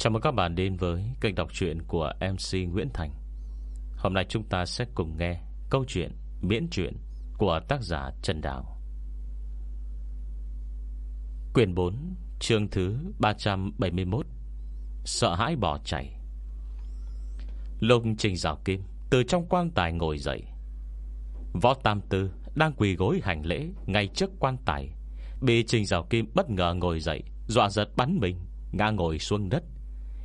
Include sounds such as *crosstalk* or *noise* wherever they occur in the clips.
Chào mừng các bạn đến với kênh đọc truyện của MC Nguyễn Thành. Hôm nay chúng ta sẽ cùng nghe câu chuyện miễn truyện của tác giả Trần Đào. Quyền 4 chương thứ 371 Sợ hãi bỏ chạy. Lục Trình rào Kim Từ trong quan tài ngồi dậy. Võ Tam Tư Đang quỳ gối hành lễ Ngay trước quan tài, Bị Trình rào Kim bất ngờ ngồi dậy, Dọa giật bắn mình, Ngã ngồi xuống đất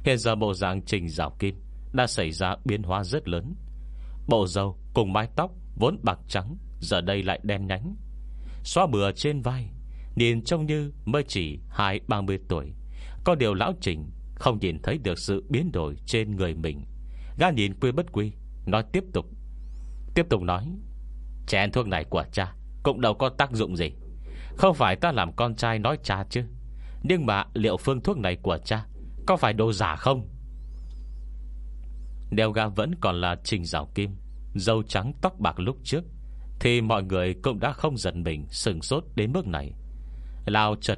Hiện giờ bộ dạng Trình rào Kim Đã xảy ra biến hóa rất lớn. Bộ dâu cùng mái tóc Vốn bạc trắng, Giờ đây lại đen nhánh. Xóa bừa trên vai, Nhìn trông như mới chỉ hai, ba mươi tuổi. Có điều lão Trình Không nhìn thấy được sự biến đổi trên người mình. Gã nhìn quy bất quy, Nói tiếp tục. Tiếp tục nói Chén thuốc này của cha Cũng đâu có tác dụng gì. Không phải ta làm con trai nói cha chứ. Nhưng mà liệu phương thuốc này của cha có phải đồ giả không? Đeo gã vẫn còn là trình rào kim, Dâu trắng tóc bạc lúc trước, Thì mọi người cũng đã không giận mình, Sừng sốt đến mức này. Lao chật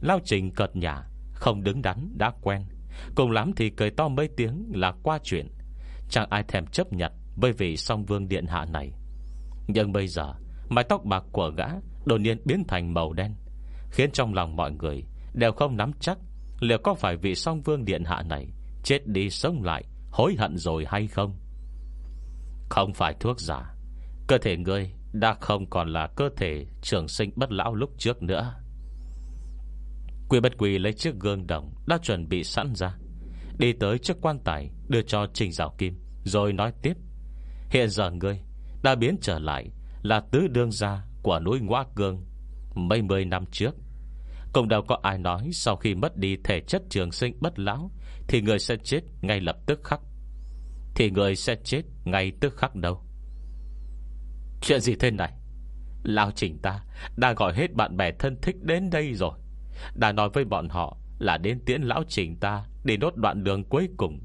Lao trình cợt nhả, Không đứng đắn, đã quen. Cùng lắm thì cười to mấy tiếng là qua chuyện. Chẳng ai thèm chấp nhận Bởi vì song vương điện hạ này. Nhưng bây giờ, Mái tóc bạc của gã Đột nhiên biến thành màu đen, Khiến trong lòng mọi người Đều không nắm chắc Liệu có phải vị song vương điện hạ này Chết đi sống lại, Hối hận rồi hay không? Không phải thuốc giả. Cơ thể ngươi đã không còn là cơ thể trường sinh bất lão lúc trước nữa. Quy bất quỳ lấy chiếc gương đồng Đã chuẩn bị sẵn ra, Đi tới trước quan tài Đưa cho Trình Giảo Kim, Rồi nói tiếp. Hiện giờ ngươi đã biến trở lại Là tứ đương gia của núi Ngoa Cương Mấy mươi năm trước không đâu có ai nói Sau khi mất đi thể chất trường sinh bất lão, Thì người sẽ chết ngay lập tức khắc. Thì người sẽ chết ngay tức khắc đâu. Chuyện gì thế này? Lão trình ta Đã gọi hết bạn bè thân thích đến đây rồi. Đã nói với bọn họ Là đến tiễn lão trình ta Để đốt đoạn đường cuối cùng.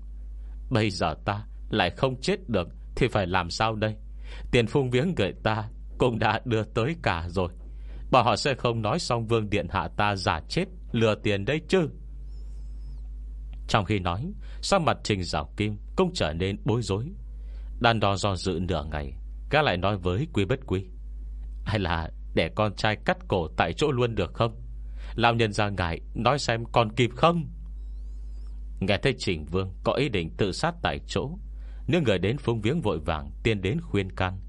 Bây giờ ta lại không chết được Thì phải làm sao đây? Tiền phung viếng gửi ta Cũng đã đưa tới cả rồi bà họ sẽ không nói xong vương điện hạ ta giả chết, Lừa tiền đây chứ? Trong khi nói Sao mặt trình rào kim Cũng trở nên bối rối. Đàn đo do dự nửa ngày Các lại nói với quý bất quý, Hay là để con trai cắt cổ tại chỗ luôn được không? Lão nhân ra ngại Nói xem còn kịp không? Nghe thấy Trình Vương có ý định tự sát tại chỗ Nếu người đến phung viếng vội vàng Tiên đến khuyên can.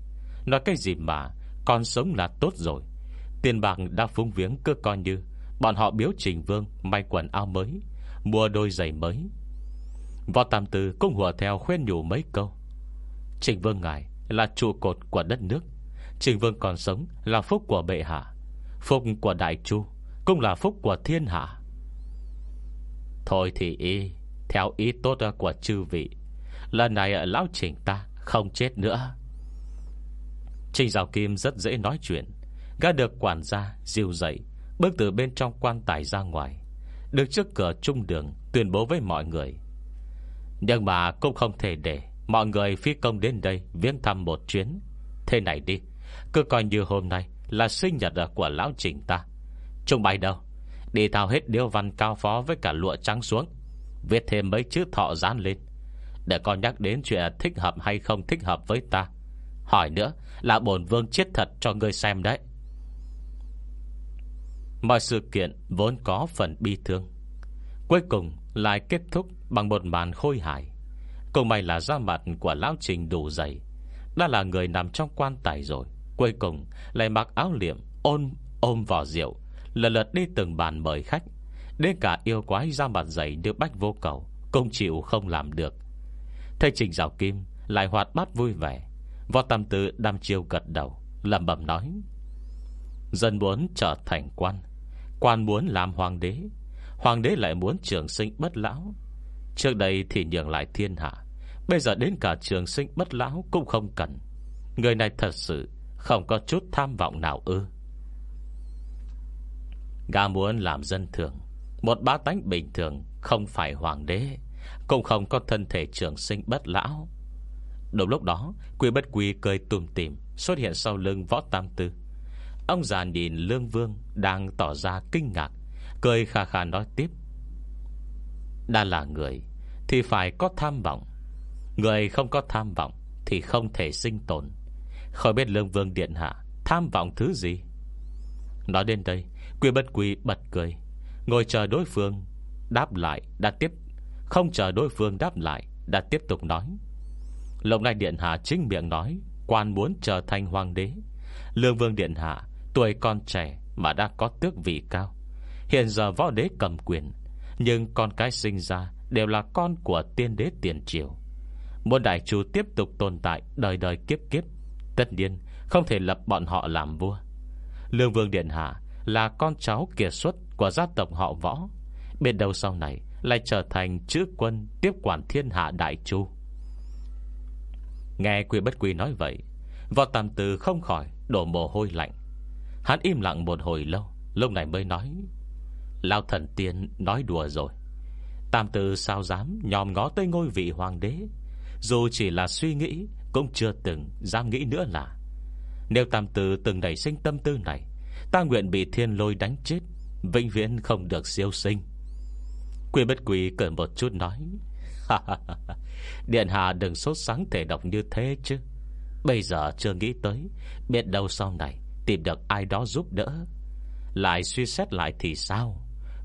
Nói cái gì mà, con sống là tốt rồi Tiền bạc đã phung viếng cứ coi như. Bọn họ biếu Trình Vương, may quần áo mới, Mua đôi giày mới. Võ Tam Tư cũng hùa theo khuyên nhủ mấy câu. Trình Vương ngài Là trụ cột của đất nước. Trình Vương còn sống là phúc của bệ hạ, Phúc của Đại Chu, Cũng là phúc của thiên hạ. Thôi thì y, Theo ý tốt của chư vị, Lần này lão trình ta Không chết nữa. Trình Giáo Kim rất dễ nói chuyện Gã được quản gia dìu dậy, Bước từ bên trong quan tài ra ngoài, Được trước cửa trung đường Tuyên bố với mọi người. Nhưng mà cũng không thể để Mọi người phi công đến đây Viếng thăm một chuyến. Thế này đi, Cứ coi như hôm nay Là sinh nhật của lão trình ta. Trung bày đâu? Đi thao hết điêu văn cao phó với cả lụa trắng xuống, Viết thêm mấy chữ thọ dán lên. Để con nhắc đến chuyện thích hợp hay không thích hợp với ta. Hỏi nữa Là bổn vương chết thật cho ngươi xem đấy. Mọi sự kiện vốn có phần bi thương. Cuối cùng lại kết thúc Bằng một màn khôi hài. Cùng may là da mặt của Lão Trình đủ dày. Đã là người nằm trong quan tài rồi. Cuối cùng lại mặc áo liệm Ôn ôm vỏ rượu, Lần lượt đi từng bàn mời khách. Đến cả yêu quái da mặt dày như bách vô cầu Công chịu không làm được. Thầy Trình Giảo Kim Lại hoạt bát vui vẻ. Võ Tam Tư đam chiêu gật đầu Lầm bẩm nói, Dân muốn trở thành quan Quan muốn làm hoàng đế Hoàng đế lại muốn trường sinh bất lão. Trước đây thì nhường lại thiên hạ, Bây giờ đến cả trường sinh bất lão Cũng không cần. Người này thật sự không có chút tham vọng nào ư? Gà muốn làm dân thường, Một bá tánh bình thường, Không phải hoàng đế, Cũng không có thân thể trường sinh bất lão. Đúng lúc đó Quy bất quy cười tùm tìm, Xuất hiện sau lưng võ tam tư. Ông già nhìn Lương Vương Đang tỏ ra kinh ngạc, Cười khà khà nói tiếp. Đã là người Thì phải có tham vọng. Người không có tham vọng Thì không thể sinh tồn. Khỏi biết lương vương điện hạ Tham vọng thứ gì. Nói đến đây, Quy bất quy bật cười, Ngồi chờ đối phương, Đáp lại, đã tiếp, Không chờ đối phương đáp lại, Đã tiếp tục nói. Lộng nay điện hạ chính miệng nói, Quan muốn trở thành hoàng đế. Lương vương điện hạ Tuổi còn trẻ mà đã có tước vị cao. Hiện giờ võ đế cầm quyền, Nhưng con cái sinh ra Đều là con của tiên đế tiền triều. Muốn đại chủ tiếp tục tồn tại Đời đời kiếp kiếp, Tất nhiên không thể lập bọn họ làm vua. Lương Vương Điện Hạ Là con cháu kiệt xuất của gia tộc họ võ Bên đầu sau này Lại trở thành chữ quân Tiếp quản thiên hạ đại chu. Nghe quy bất quy nói vậy, Võ Tam Tư không khỏi Đổ mồ hôi lạnh. Hắn im lặng một hồi lâu, Lúc này mới nói Lao thần tiên nói đùa rồi. Tam Tư sao dám nhòm ngó tới ngôi vị hoàng đế? Dù chỉ là suy nghĩ, Cũng chưa từng dám nghĩ nữa là, Nếu Tam Tư từng nảy sinh tâm tư này, Ta nguyện bị thiên lôi đánh chết, Vĩnh viễn không được siêu sinh. Quy bất quỳ cởi một chút nói Điện hạ đừng sốt sáng thể độc như thế chứ. Bây giờ chưa nghĩ tới, Biết đâu sau này Tìm được ai đó giúp đỡ. Lại suy xét lại thì sao?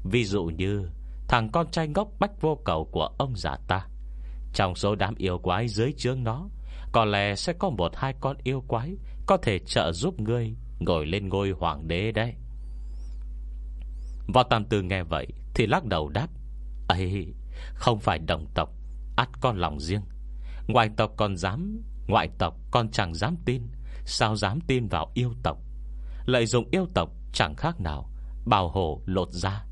Ví dụ như, Thằng con trai ngốc bách vô cầu của ông già ta. Trong số đám yêu quái dưới chướng nó, Có lẽ sẽ có một hai con yêu quái Có thể trợ giúp ngươi Ngồi lên ngôi hoàng đế đấy. Võ Tam Tư nghe vậy Thì lắc đầu đáp ấy không phải đồng tộc, ắt con lòng riêng. Ngoài tộc còn dám, Ngoại tộc con chẳng dám tin, Sao dám tin vào yêu tộc? Lợi dụng yêu tộc chẳng khác nào Bào hổ lột ra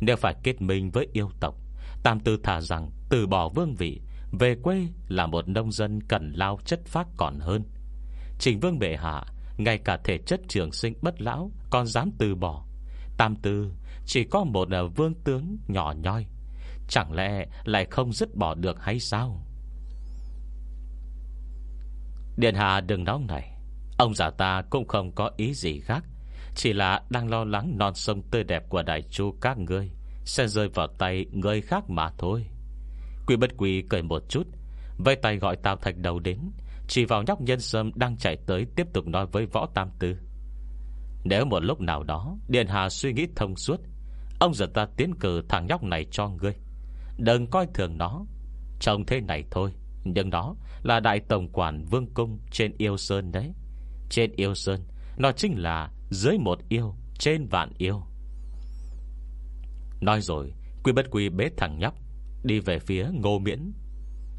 Nếu phải kết minh với yêu tộc, Tam tư thả rằng từ bỏ vương vị, Về quê là một nông dân Cần lao chất phác còn hơn. Trình vương bệ hạ, Ngay cả thể chất trường sinh bất lão Còn dám từ bỏ. Tam tư chỉ có một à, vương tướng nhỏ nhoi, Chẳng lẽ lại không dứt bỏ được hay sao? Điện hạ đừng nóng này. Ông già ta cũng không có ý gì khác, Chỉ là đang lo lắng non sông tươi đẹp của đại chu các ngươi Sẽ rơi vào tay người khác mà thôi. Quỷ bất quỷ cười một chút Vây tay gọi Tào Thạch đầu đến, Chỉ vào nhóc nhân sâm đang chạy tới Tiếp tục nói với võ tam tư. Nếu một lúc nào đó Điện Hà suy nghĩ thông suốt, Ông giật ta tiến cử thằng nhóc này cho ngươi. Đừng coi thường nó. Trông thế này thôi, Nhưng đó là đại tổng quản vương cung Trên yêu sơn đấy. Trên yêu sơn. Nó chính là dưới một yêu, Trên vạn yêu. Nói rồi, Quy bất quy bế thằng nhóc, Đi về phía ngô miễn.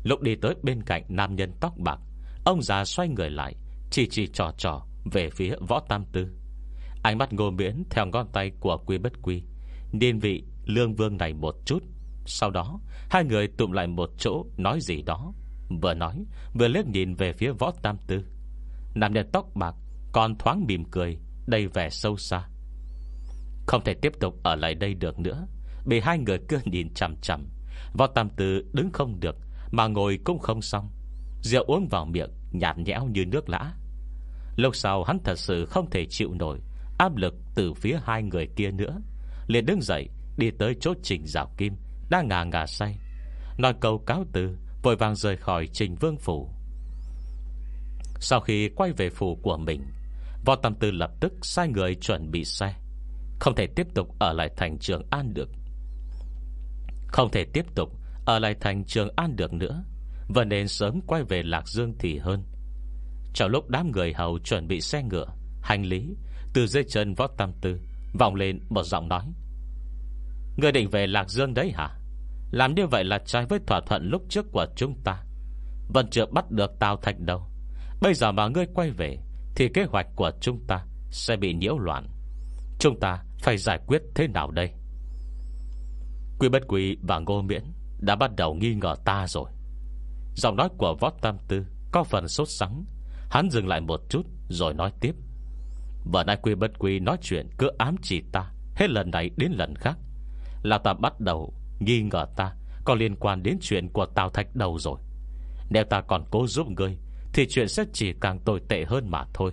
Lúc đi tới bên cạnh nam nhân tóc bạc, Ông già xoay người lại, Chỉ chỉ trò trò về phía võ tam tư. Ánh mắt ngô miễn Theo ngón tay của quy bất quy, điên vị lương vương này một chút. Sau đó, Hai người tụm lại một chỗ, nói gì đó, Vừa nói, vừa liếc nhìn về phía võ tam tư. Nam nhân tóc bạc Còn thoáng mỉm cười, Đầy vẻ sâu xa. Không thể tiếp tục ở lại đây được nữa, Bị hai người cứ nhìn chằm chằm. Vào tam tử đứng không được, Mà ngồi cũng không xong. Rượu uống vào miệng, nhạt nhẽo như nước lã. Lúc sau hắn thật sự không thể chịu nổi, Áp lực từ phía hai người kia nữa. Liền đứng dậy, Đi tới chốt trình rào kim, Đang ngà ngà say. Nói câu cáo từ, Vội vàng rời khỏi trình vương phủ. Sau khi quay về phủ của mình, Võ Tâm Tư lập tức sai người chuẩn bị xe. Không thể tiếp tục ở lại thành trường An được. Không thể tiếp tục ở lại thành trường An được nữa, Và nên sớm quay về Lạc Dương thì hơn. Trong lúc đám người hầu chuẩn bị xe ngựa, Hành lý, Từ dây chân Võ Tâm Tư Vọng lên một giọng nói. Người định về Lạc Dương đấy hả? Làm như vậy là trái với thỏa thuận lúc trước của chúng ta. Vẫn chưa bắt được Tào Thạch đâu. Bây giờ mà ngươi quay về, Thì kế hoạch của chúng ta Sẽ bị nhiễu loạn. Chúng ta phải giải quyết thế nào đây? Quy bất quý và ngô miễn Đã bắt đầu nghi ngờ ta rồi. Giọng nói của Võ Tam Tư Có phần sốt sắng. Hắn dừng lại một chút rồi nói tiếp. Vừa nay quy bất quy nói chuyện Cứ ám chỉ ta, Hết lần này đến lần khác. Là ta bắt đầu nghi ngờ ta Có liên quan đến chuyện của Tào Thạch đầu rồi. Nếu ta còn cố giúp ngươi thì chuyện sẽ chỉ càng tồi tệ hơn mà thôi.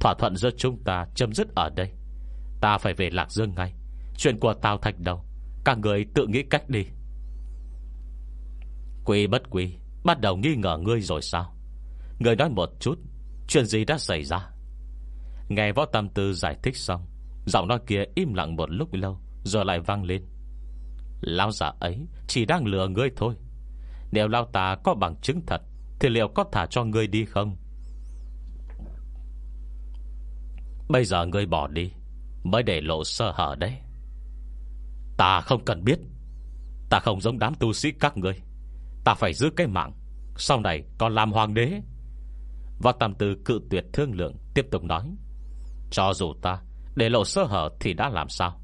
Thỏa thuận giữa chúng ta chấm dứt ở đây. Ta phải về Lạc Dương ngay. Chuyện của Tào Thạch đầu Các người tự nghĩ cách đi. Quý bất quý Bắt đầu nghi ngờ ngươi rồi sao? Người nói một chút, Chuyện gì đã xảy ra? Nghe võ tam tư giải thích xong, Giọng nói kia im lặng một lúc lâu, Rồi lại vang lên. Lao giả ấy chỉ đang lừa ngươi thôi. Nếu lao ta có bằng chứng thật thì liệu có thả cho ngươi đi không? Bây giờ ngươi bỏ đi, Mới để lộ sơ hở đấy. Ta không cần biết. Ta không giống đám tu sĩ các ngươi. Ta phải giữ cái mạng. Sau này còn làm hoàng đế. Và tạm từ cự tuyệt thương lượng, Tiếp tục nói. Cho dù ta để lộ sơ hở thì đã làm sao?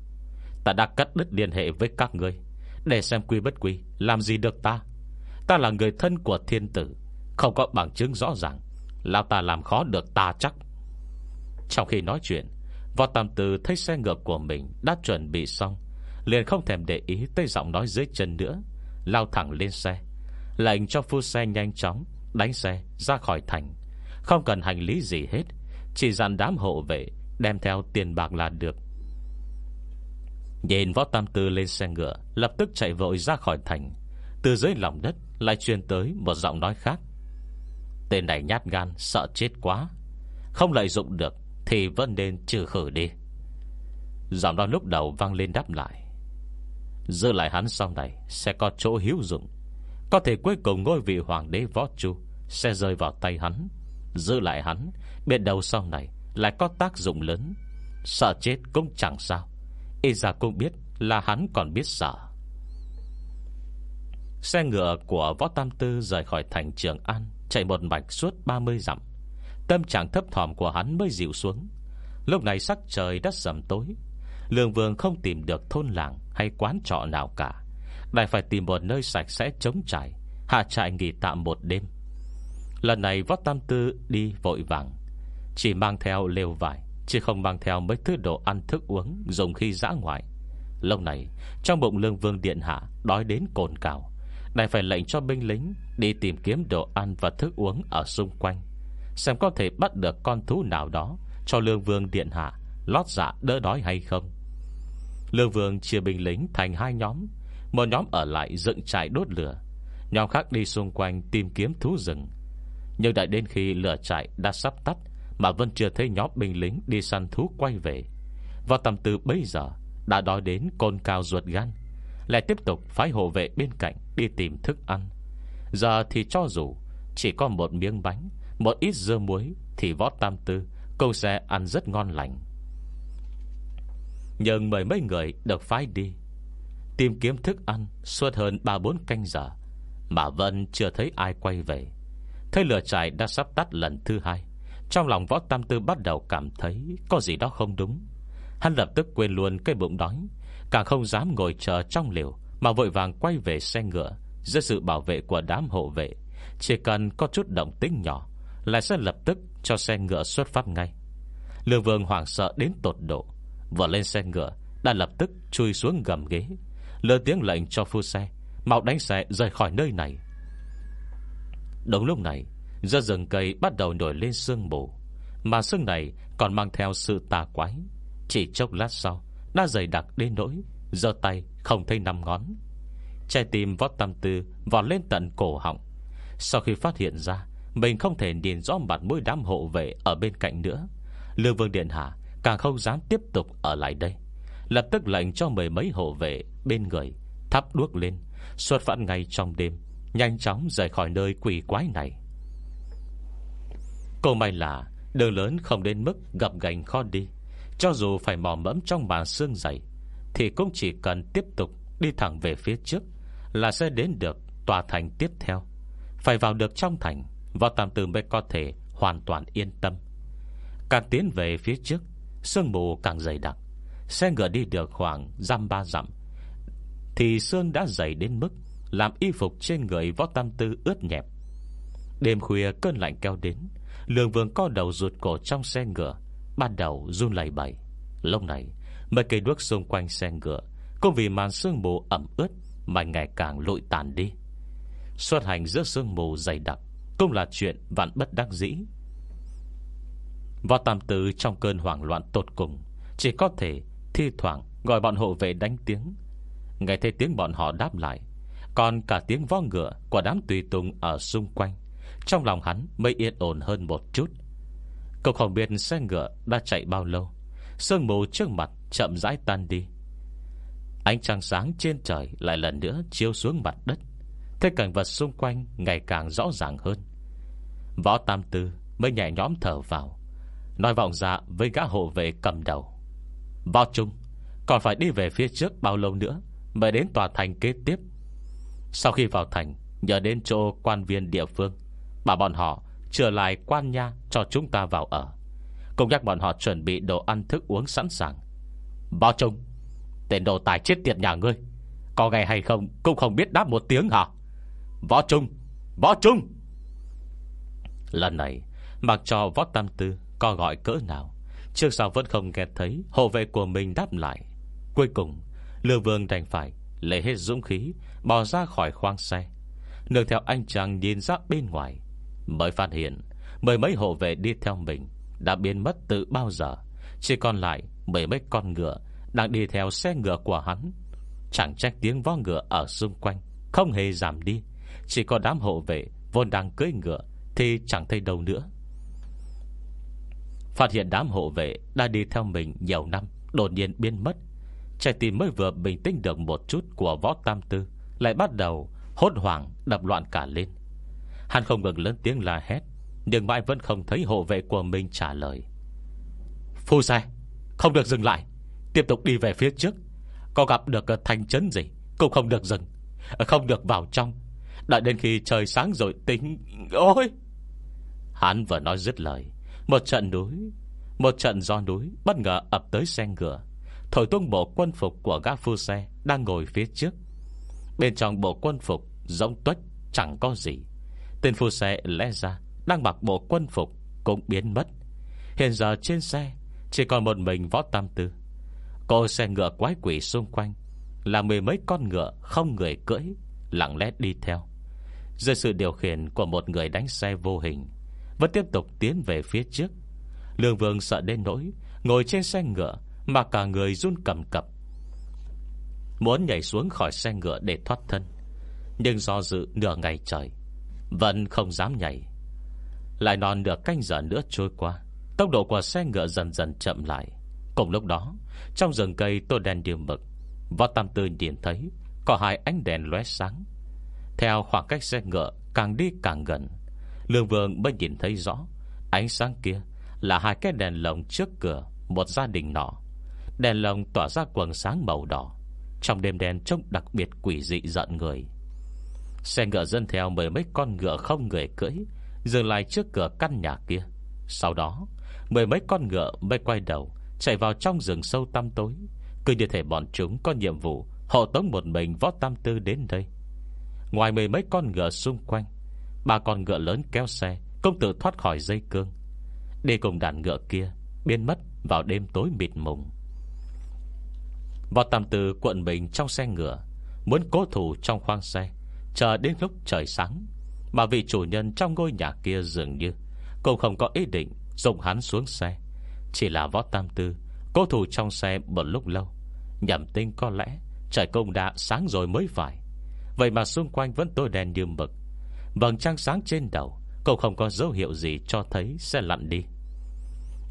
Ta đã cắt đứt liên hệ với các ngươi. Để xem quy bất quy, Làm gì được ta? Ta là người thân của thiên tử. Không có bằng chứng rõ ràng. Lão ta làm khó được ta chắc. Trong khi nói chuyện, Võ Tam Tư thấy xe ngựa của mình Đã chuẩn bị xong, Liền không thèm để ý tới giọng nói dưới chân nữa. Lao thẳng lên xe. Lệnh cho phu xe nhanh chóng Đánh xe ra khỏi thành. Không cần hành lý gì hết, Chỉ dàn đám hộ vệ Đem theo tiền bạc là được. Nhìn võ tam tư lên xe ngựa, Lập tức chạy vội ra khỏi thành. Từ dưới lòng đất lại truyền tới Một giọng nói khác. Tên này nhát gan, sợ chết quá. Không lợi dụng được Thì vẫn nên trừ khử đi. Giọng đó lúc đầu vang lên đáp lại. Giữ lại hắn sau này Sẽ có chỗ hữu dụng. Có thể cuối cùng ngôi vị hoàng đế võ chu Sẽ rơi vào tay hắn. Giữ lại hắn, Biết đầu sau này Lại có tác dụng lớn. Sợ chết cũng chẳng sao. Y ra cũng biết là hắn còn biết sợ. Xe ngựa của Võ Tam Tư Rời khỏi thành Trường An. Chạy một mạch suốt 30 dặm. Tâm trạng thấp thỏm của hắn mới dịu xuống. Lúc này sắc trời đã sầm tối. Lương Vương không tìm được thôn làng Hay quán trọ nào cả. Lại phải tìm một nơi sạch sẽ chống trải, Hạ trại nghỉ tạm một đêm. Lần này Võ Tam Tư đi vội vàng. Chỉ mang theo lều vải, Chứ không mang theo mấy thứ đồ ăn thức uống Dùng khi dã ngoại. Lâu này, trong bụng lương vương điện hạ Đói đến cồn cào. Đành phải lệnh cho binh lính Đi tìm kiếm đồ ăn và thức uống ở xung quanh, Xem có thể bắt được con thú nào đó Cho lương vương điện hạ Lót dạ đỡ đói hay không. Lương vương chia binh lính thành hai nhóm, Một nhóm ở lại dựng trại đốt lửa, Nhóm khác đi xung quanh tìm kiếm thú rừng. Nhưng đã đến khi lửa trại đã sắp tắt Mà vẫn chưa thấy nhóm binh lính đi săn thú quay về, Vào tầm từ bây giờ Đã đói đến côn cao ruột gan. Lại tiếp tục phái hộ vệ bên cạnh Đi tìm thức ăn. Giờ thì cho dù Chỉ có một miếng bánh, Một ít dưa muối, Thì võ tam tư Câu sẽ ăn rất ngon lành. Nhưng mời mấy người được phái đi, Tìm kiếm thức ăn Suốt hơn 3-4 canh giờ, Mà vẫn chưa thấy ai quay về. Thấy lửa trại đã sắp tắt lần thứ hai, Trong lòng võ tam tư bắt đầu cảm thấy Có gì đó không đúng. Hắn lập tức quên luôn cái bụng đói Càng không dám ngồi chờ trong liều Mà vội vàng quay về xe ngựa, Dưới sự bảo vệ của đám hộ vệ. Chỉ cần có chút động tính nhỏ, Lại sẽ lập tức cho xe ngựa xuất phát ngay. Lương vương hoảng sợ đến tột độ, Vừa lên xe ngựa, Đã lập tức chui xuống gầm ghế Lơ tiếng lệnh cho phu xe, Mau đánh xe rời khỏi nơi này. Đúng lúc này, Giữa rừng cây bắt đầu nổi lên sương mù, Mà sương này còn mang theo sự tà quái. Chỉ chốc lát sau đã dày đặc đến nỗi Giờ tay không thấy năm ngón. Trái tim vót tâm tư Vọt lên tận cổ họng. Sau khi phát hiện ra, Mình không thể nhìn rõ mặt mũi đám hộ vệ Ở bên cạnh nữa. Lưu Vương Điện Hạ càng không dám tiếp tục ở lại đây. Lập tức lệnh cho mười mấy hộ vệ Bên người thắp đuốc lên, Xuất phản ngay trong đêm, Nhanh chóng rời khỏi nơi quỷ quái này. Cô may là, Đường lớn không đến mức gặp gành khó đi. Cho dù phải mò mẫm trong màn xương dày, Thì cũng chỉ cần tiếp tục Đi thẳng về phía trước Là sẽ đến được tòa thành tiếp theo. Phải vào được trong thành, vào tạm từ mới có thể hoàn toàn yên tâm. Càng tiến về phía trước, Sương mù càng dày đặc, Xe ngựa đi được khoảng dăm ba dặm, Thì sương đã dày đến mức Làm y phục trên người võ tam tư ướt nhẹp. Đêm khuya cơn lạnh kéo đến Lương vương co đầu rụt cổ trong xe ngựa Ban đầu run lầy bẩy, Lúc này Mấy cây đuốc xung quanh xe ngựa Cũng vì màn sương mù ẩm ướt Mà ngày càng lụi tàn đi. Xuất hành giữa sương mù dày đặc Cũng là chuyện vạn bất đắc dĩ. Võ Tam Tử trong cơn hoảng loạn tột cùng Chỉ có thể thi thoảng Gọi bọn hộ vệ đánh tiếng. Nghe thấy tiếng bọn họ đáp lại Còn cả tiếng vó ngựa Của đám tùy tùng ở xung quanh Trong lòng hắn mới yên ổn hơn một chút. Cậu không biết xe ngựa đã chạy bao lâu. Sương mù trước mặt chậm rãi tan đi. Ánh trăng sáng trên trời Lại lần nữa chiếu xuống mặt đất. Thế cảnh vật xung quanh Ngày càng rõ ràng hơn. Võ Tam Tư mới nhẹ nhõm thở vào, Nói vọng ra với gã hộ vệ cầm đầu. Võ Trung, Còn phải đi về phía trước bao lâu nữa Mới đến tòa thành kế tiếp? Sau khi vào thành, Nhờ đến chỗ quan viên địa phương Bà bọn họ trở lại quan nha Cho chúng ta vào ở. Cùng nhắc bọn họ chuẩn bị đồ ăn thức uống sẵn sàng. Võ Trung Tên đồ tài chết tiệt nhà ngươi. Có ngày hay không cũng không biết đáp một tiếng hả? Võ Trung Võ Trung! Lần này, Mặc cho Võ Tam Tư có gọi cỡ nào, Trước sau vẫn không nghe thấy Hộ vệ của mình đáp lại. Cuối cùng, Lưu Vương đành phải Lấy hết dũng khí, Bỏ ra khỏi khoang xe. Nương theo anh chàng nhìn ra bên ngoài Mới phát hiện, Mười mấy hộ vệ đi theo mình Đã biến mất từ bao giờ. Chỉ còn lại mười mấy con ngựa Đang đi theo xe ngựa của hắn. Chẳng trách tiếng vó ngựa ở xung quanh, Không hề giảm đi. Chỉ có đám hộ vệ vốn đang cưỡi ngựa Thì chẳng thấy đâu nữa. Phát hiện đám hộ vệ Đã đi theo mình nhiều năm, Đột nhiên biến mất. Trái tim mới vừa bình tĩnh được một chút Của võ tam tư, Lại bắt đầu hốt hoảng đập loạn cả lên. Hắn không ngừng lớn tiếng la hét, Nhưng mãi vẫn không thấy hộ vệ của mình trả lời. Phu xe Không được dừng lại. Tiếp tục đi về phía trước. Có gặp được thành trấn gì, Cũng không được dừng, Không được vào trong. Đợi đến khi trời sáng rồi tính, Ôi! Hắn vừa nói dứt lời, Một trận núi, Một trận do núi bất ngờ ập tới xe ngựa. Thổi tung bộ quân phục của gã phu xe Đang ngồi phía trước. Bên trong bộ quân phục Giống tuếch chẳng có gì. Tên phu xe lẽ ra Đang mặc bộ quân phục cũng biến mất. Hiện giờ trên xe Chỉ còn một mình võ tam tư. Cô xe ngựa quái quỷ xung quanh, Là mười mấy con ngựa không người cưỡi, Lặng lẽ đi theo. Dưới sự điều khiển của một người đánh xe vô hình, Vẫn tiếp tục tiến về phía trước. Lương vương sợ đến nỗi, Ngồi trên xe ngựa Mà cả người run cầm cập. Muốn nhảy xuống khỏi xe ngựa để thoát thân, Nhưng do dự nửa ngày trời vẫn không dám nhảy. Lại non nửa canh giờ nữa trôi qua, Tốc độ của xe ngựa dần dần chậm lại. Cùng lúc đó, Trong rừng cây tô đèn như mực Võ Tam Tư nhìn thấy Có hai ánh đèn lóe sáng. Theo khoảng cách xe ngựa càng đi càng gần, Lương Vương mới nhìn thấy rõ Ánh sáng kia là hai cái đèn lồng trước cửa, Một gia đình nọ. Đèn lồng tỏa ra quần sáng màu đỏ, Trong đêm đen trông đặc biệt quỷ dị giận người. Xe ngựa dân theo mười mấy con ngựa không người cưỡi, Dừng lại trước cửa căn nhà kia. Sau đó, Mười mấy con ngựa mới quay đầu, Chạy vào trong rừng sâu tăm tối. Cứ như thể bọn chúng có nhiệm vụ Hộ tống một mình võ tam tư đến đây. Ngoài mười mấy con ngựa xung quanh, Ba con ngựa lớn kéo xe Công tử thoát khỏi dây cương. Đi cùng đàn ngựa kia, Biến mất vào đêm tối mịt mùng. Võ tam tư cuộn mình trong xe ngựa, Muốn cố thủ trong khoang xe. Chờ đến lúc trời sáng, Mà vị chủ nhân trong ngôi nhà kia dường như Cũng không có ý định Dùng hắn xuống xe. Chỉ là võ tam tư, Cố thủ trong xe một lúc lâu Nhầm tinh có lẽ Trời công đã sáng rồi mới phải. Vậy mà xung quanh vẫn tối đen như mực. Vầng trăng sáng trên đầu Cũng không có dấu hiệu gì cho thấy xe lặn đi.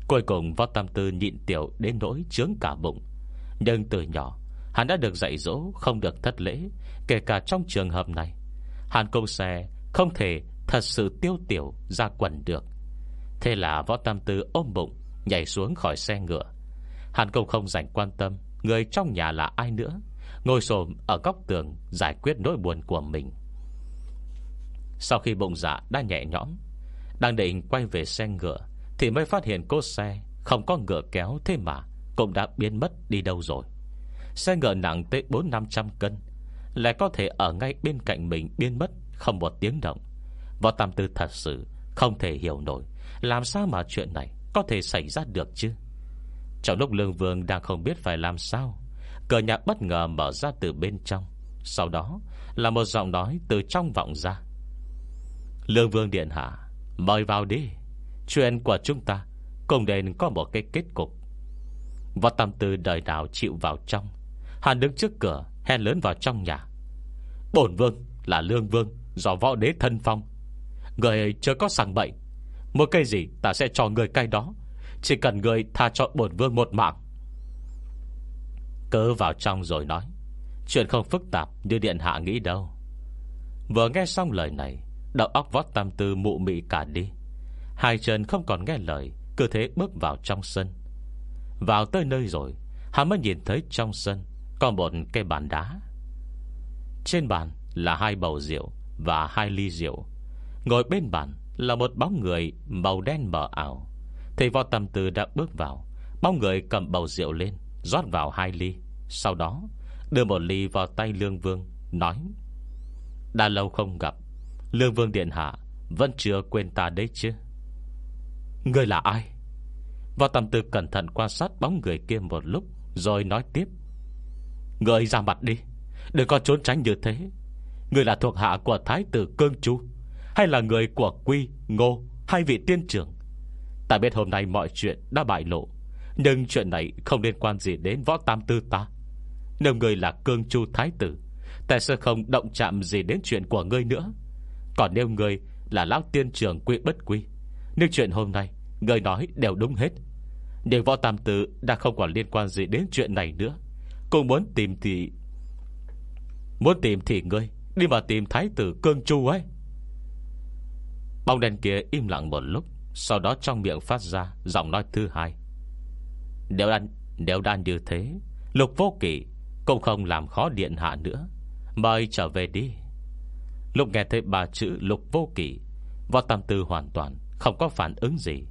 Cuối cùng Võ Tam Tư nhịn tiểu đến nỗi trướng cả bụng, Nhưng từ nhỏ Hắn đã được dạy dỗ, không được thất lễ, Kể cả trong trường hợp này. Hàn công xe không thể Thật sự tiêu tiểu ra quần được. Thế là Võ Tam Tư ôm bụng, Nhảy xuống khỏi xe ngựa. Hàn công không dành quan tâm, Người trong nhà là ai nữa, Ngồi xồm ở góc tường Giải quyết nỗi buồn của mình. Sau khi bụng dạ đã nhẹ nhõm, Đang định quay về xe ngựa, Thì mới phát hiện cô xe Không có ngựa kéo thế mà Cũng đã biến mất đi đâu rồi. Xe ngựa nặng tới 4-500 cân. Lại có thể ở ngay bên cạnh mình biến mất Không một tiếng động. Võ Tam Tư thật sự không thể hiểu nổi. Làm sao mà chuyện này Có thể xảy ra được chứ? Trong lúc Lương Vương đang không biết phải làm sao Cửa nhà bất ngờ mở ra từ bên trong. Sau đó là một giọng nói từ trong vọng ra. Lương Vương Điện Hạ, Mời vào đi. Chuyện của chúng ta Cùng đến có một cái kết cục. Võ Tam Tư đời nào chịu vào trong hắn đứng trước cửa Hèn lớn vào trong nhà. Bổn vương là lương vương, Do võ đế thân phong. Người ấy chưa có sẵn bệnh Một cây gì ta sẽ cho người cây đó. Chỉ cần người tha cho bổn vương một mạng. Cớ vào trong rồi nói. Chuyện không phức tạp như điện hạ nghĩ đâu. Vừa nghe xong lời này, Đầu óc vót tam tư mụ mị cả đi. Hai chân không còn nghe lời, Cứ thế bước vào trong sân. Vào tới nơi rồi, Hắn mới nhìn thấy trong sân có một cây bàn đá. Trên bàn là hai bầu rượu Và hai ly rượu. Ngồi bên bàn là một bóng người Màu đen mờ ảo. Thầy võ tâm tư đã bước vào, Bóng người cầm bầu rượu lên, rót vào hai ly. Sau đó, đưa một ly vào tay Lương Vương, Nói, Đã lâu không gặp, Lương Vương Điện Hạ Vẫn chưa quên ta đấy chứ. Người là ai? Võ tầm tư cẩn thận quan sát bóng người kia một lúc, Rồi nói tiếp Người ra mặt đi. Đừng có trốn tránh như thế. Người là thuộc hạ của Thái tử Cương Chu Hay là người của Quy, Ngô Hai vị tiên trưởng. Ta biết hôm nay mọi chuyện đã bại lộ nhưng chuyện này không liên quan gì đến võ tam tư ta. Nếu người là cương chu thái tử Ta sẽ không động chạm gì đến chuyện của ngươi nữa. Còn nếu người là lão tiên trưởng quy bất quy nếu chuyện hôm nay người nói đều đúng hết Nhưng võ tam tư đã không còn liên quan gì đến chuyện này nữa cô muốn tìm thì Muốn tìm thì ngươi Đi mà tìm thái tử cương chu ấy. Bóng đèn kia im lặng một lúc Sau đó trong miệng phát ra Giọng nói thứ hai. Nếu đã, nếu đã như thế Lục vô kỷ Cũng không làm khó điện hạ nữa Mời trở về đi. Lục nghe thấy ba chữ lục vô kỷ Võ tam tư hoàn toàn Không có phản ứng gì.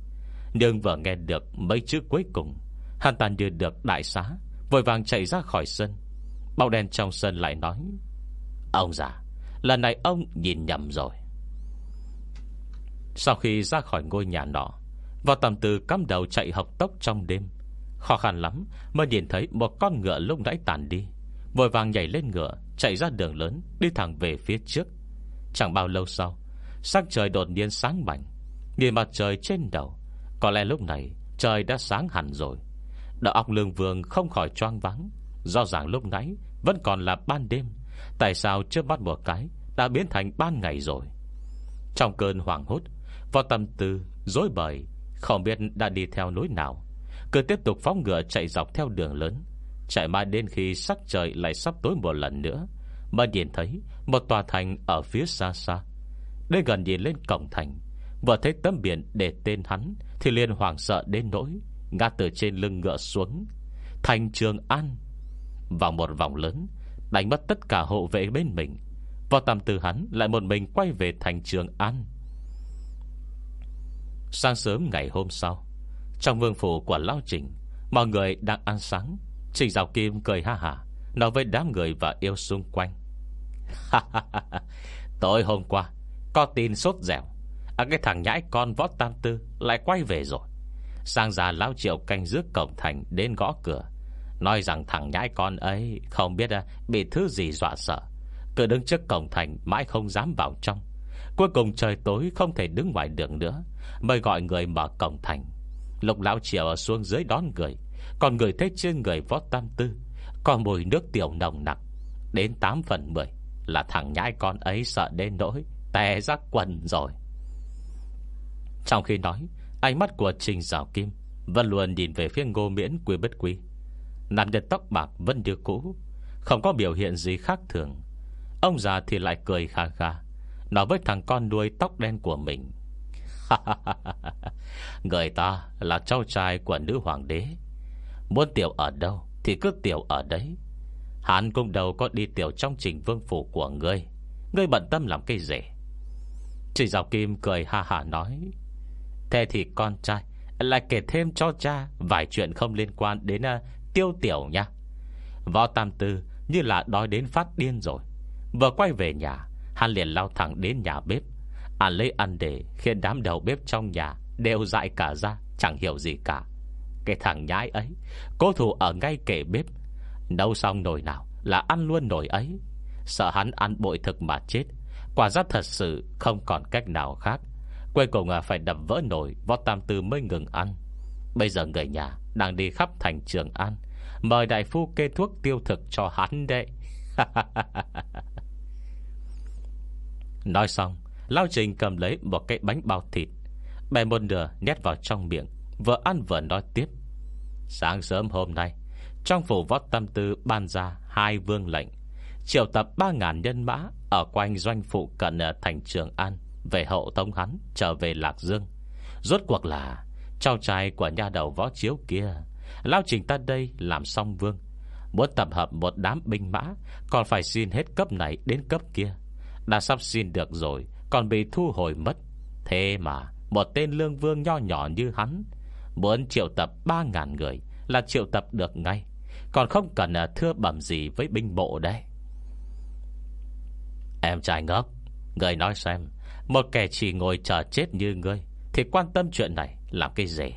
Nhưng vừa nghe được mấy chữ cuối cùng Hắn ta như được đại xá Vội vàng chạy ra khỏi sân. Bao đen trong sân lại nói, Ông già, Lần này ông nhìn nhầm rồi. Sau khi ra khỏi ngôi nhà nọ, Vào tầm từ cắm đầu chạy học tốc trong đêm, Khó khăn lắm Mới nhìn thấy một con ngựa lúc nãy tàn đi. Vội vàng nhảy lên ngựa, Chạy ra đường lớn, Đi thẳng về phía trước. Chẳng bao lâu sau, Sắc trời đột nhiên sáng mạnh, Nhìn mặt trời trên đầu. Có lẽ lúc này trời đã sáng hẳn rồi. Đạo óc lương vương không khỏi choang vắng Do ràng lúc nãy Vẫn còn là ban đêm, Tại sao trước mắt một cái Đã biến thành ban ngày rồi? Trong cơn hoảng hốt Vào tâm tư dối bời, Không biết đã đi theo lối nào. Cứ tiếp tục phóng ngựa chạy dọc theo đường lớn. Chạy mãi đến khi sắc trời lại sắp tối một lần nữa, Mà nhìn thấy Một tòa thành ở phía xa xa. Đến gần nhìn lên cổng thành, Vừa thấy tấm biển để tên hắn Thì liền hoảng sợ đến nỗi. Ngã từ trên lưng ngựa xuống. Thành Trường An Vào một vòng lớn Đánh mất tất cả hộ vệ bên mình. Vào tầm từ hắn lại một mình quay về thành Trường An. Sáng sớm ngày hôm sau trong vương phủ của Lao Trình Mọi người đang ăn sáng. Trình Giáo Kim cười ha hả Nói với đám người và yêu xung quanh. Tối hôm qua Có tin sốt dẻo. À, Cái thằng nhãi con võ tam tư Lại quay về rồi. Sang già Lao Triệu canh rước cổng thành Đến gõ cửa. Nói rằng thằng nhãi con ấy, Không biết à, bị thứ gì dọa sợ. Cứ đứng trước cổng thành Mãi không dám vào trong. Cuối cùng trời tối không thể đứng ngoài đường nữa Mời gọi người mở cổng thành. Lục lão triệu xuống dưới đón người, Còn người thấy trên người võ tam tư, Còn mùi nước tiểu nồng nặng Đến 8 phần 10 Là thằng nhãi con ấy sợ đến nỗi Tè ra quần rồi. Trong khi nói Ánh mắt của Trình Giảo Kim Vẫn luôn nhìn về phía ngô miễn quý bất quý Nam nhân tóc bạc vẫn như cũ, Không có biểu hiện gì khác thường. Ông già thì lại cười kha kha, Nói với thằng con nuôi tóc đen của mình. *laughs* Người ta là cháu trai của nữ hoàng đế. Muốn tiểu ở đâu Thì cứ tiểu ở đấy. Hắn cũng đâu có đi tiểu trong trình vương phủ của ngươi. Ngươi bận tâm làm cái gì? Trình Giáo Kim cười ha hà nói Thế thì con trai Lại kể thêm cho cha Vài chuyện không liên quan đến uh, tiêu tiểu nha. Võ Tam Tư Như là đói đến phát điên rồi. Vừa quay về nhà Hắn liền lao thẳng đến nhà bếp. Ăn lấy ăn để khiến đám đầu bếp trong nhà Đều dại cả ra Chẳng hiểu gì cả. Cái thằng nhái ấy Cố thủ ở ngay kề bếp. Nấu xong nồi nào là ăn luôn nồi ấy. Sợ hắn ăn bội thực mà chết. Quả ra thật sự không còn cách nào khác. Cuối cùng à, phải đập vỡ nồi Võ Tam Tư mới ngừng ăn. Bây giờ người nhà đang đi khắp thành Trường An, Mời đại phu kê thuốc tiêu thực cho hắn đấy. *laughs* Nói xong, Lao Trình cầm lấy một cái bánh bao thịt Bè một nửa nhét vào trong miệng, Vừa ăn vừa nói tiếp. Sáng sớm hôm nay, Trong phủ võ tâm tư ban ra Hai vương lệnh, Triệu tập 3.000 nhân mã Ở quanh doanh phụ cận à, thành Trường An. Về hậu tống hắn trở về Lạc Dương. Rốt cuộc là, Cháu trai của nhà đầu võ chiếu kia Lao trình ta đây làm xong vương. Muốn tập hợp một đám binh mã, Còn phải xin hết cấp này đến cấp kia. Đã sắp xin được rồi, Còn bị thu hồi mất. Thế mà, một tên lương vương nho nhỏ như hắn, Muốn triệu tập 3.000 người Là triệu tập được ngay. Còn không cần à, thưa bẩm gì với binh bộ đây. Em trai ngốc, Người nói xem một kẻ chỉ ngồi chờ chết như ngươi Thì quan tâm chuyện này làm cái gì?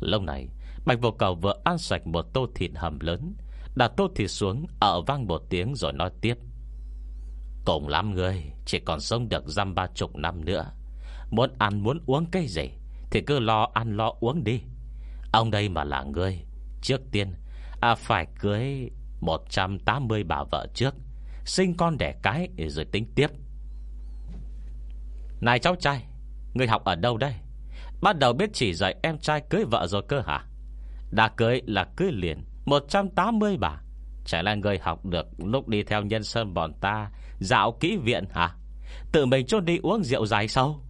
Lâu này Bạch vô cầu vừa ăn sạch một tô thịt hầm lớn Đặt tô thịt xuống Ở vang một tiếng rồi nói tiếp. Cùng lắm người Chỉ còn sống được dăm ba chục năm nữa. Muốn ăn muốn uống cái gì Thì cứ lo ăn lo uống đi. Ông đây mà là người Trước tiên à, Phải cưới 180 bà vợ trước Sinh con đẻ cái rồi tính tiếp. Này cháu trai Người học ở đâu đây? Bắt đầu biết chỉ dạy em trai cưới vợ rồi cơ hả? Đã cưới là cưới liền 180 bà. Chả là người học được Lúc đi theo nhân sơn bọn ta Dạo kỹ viện hả? Tự mình chôn đi uống rượu dài sâu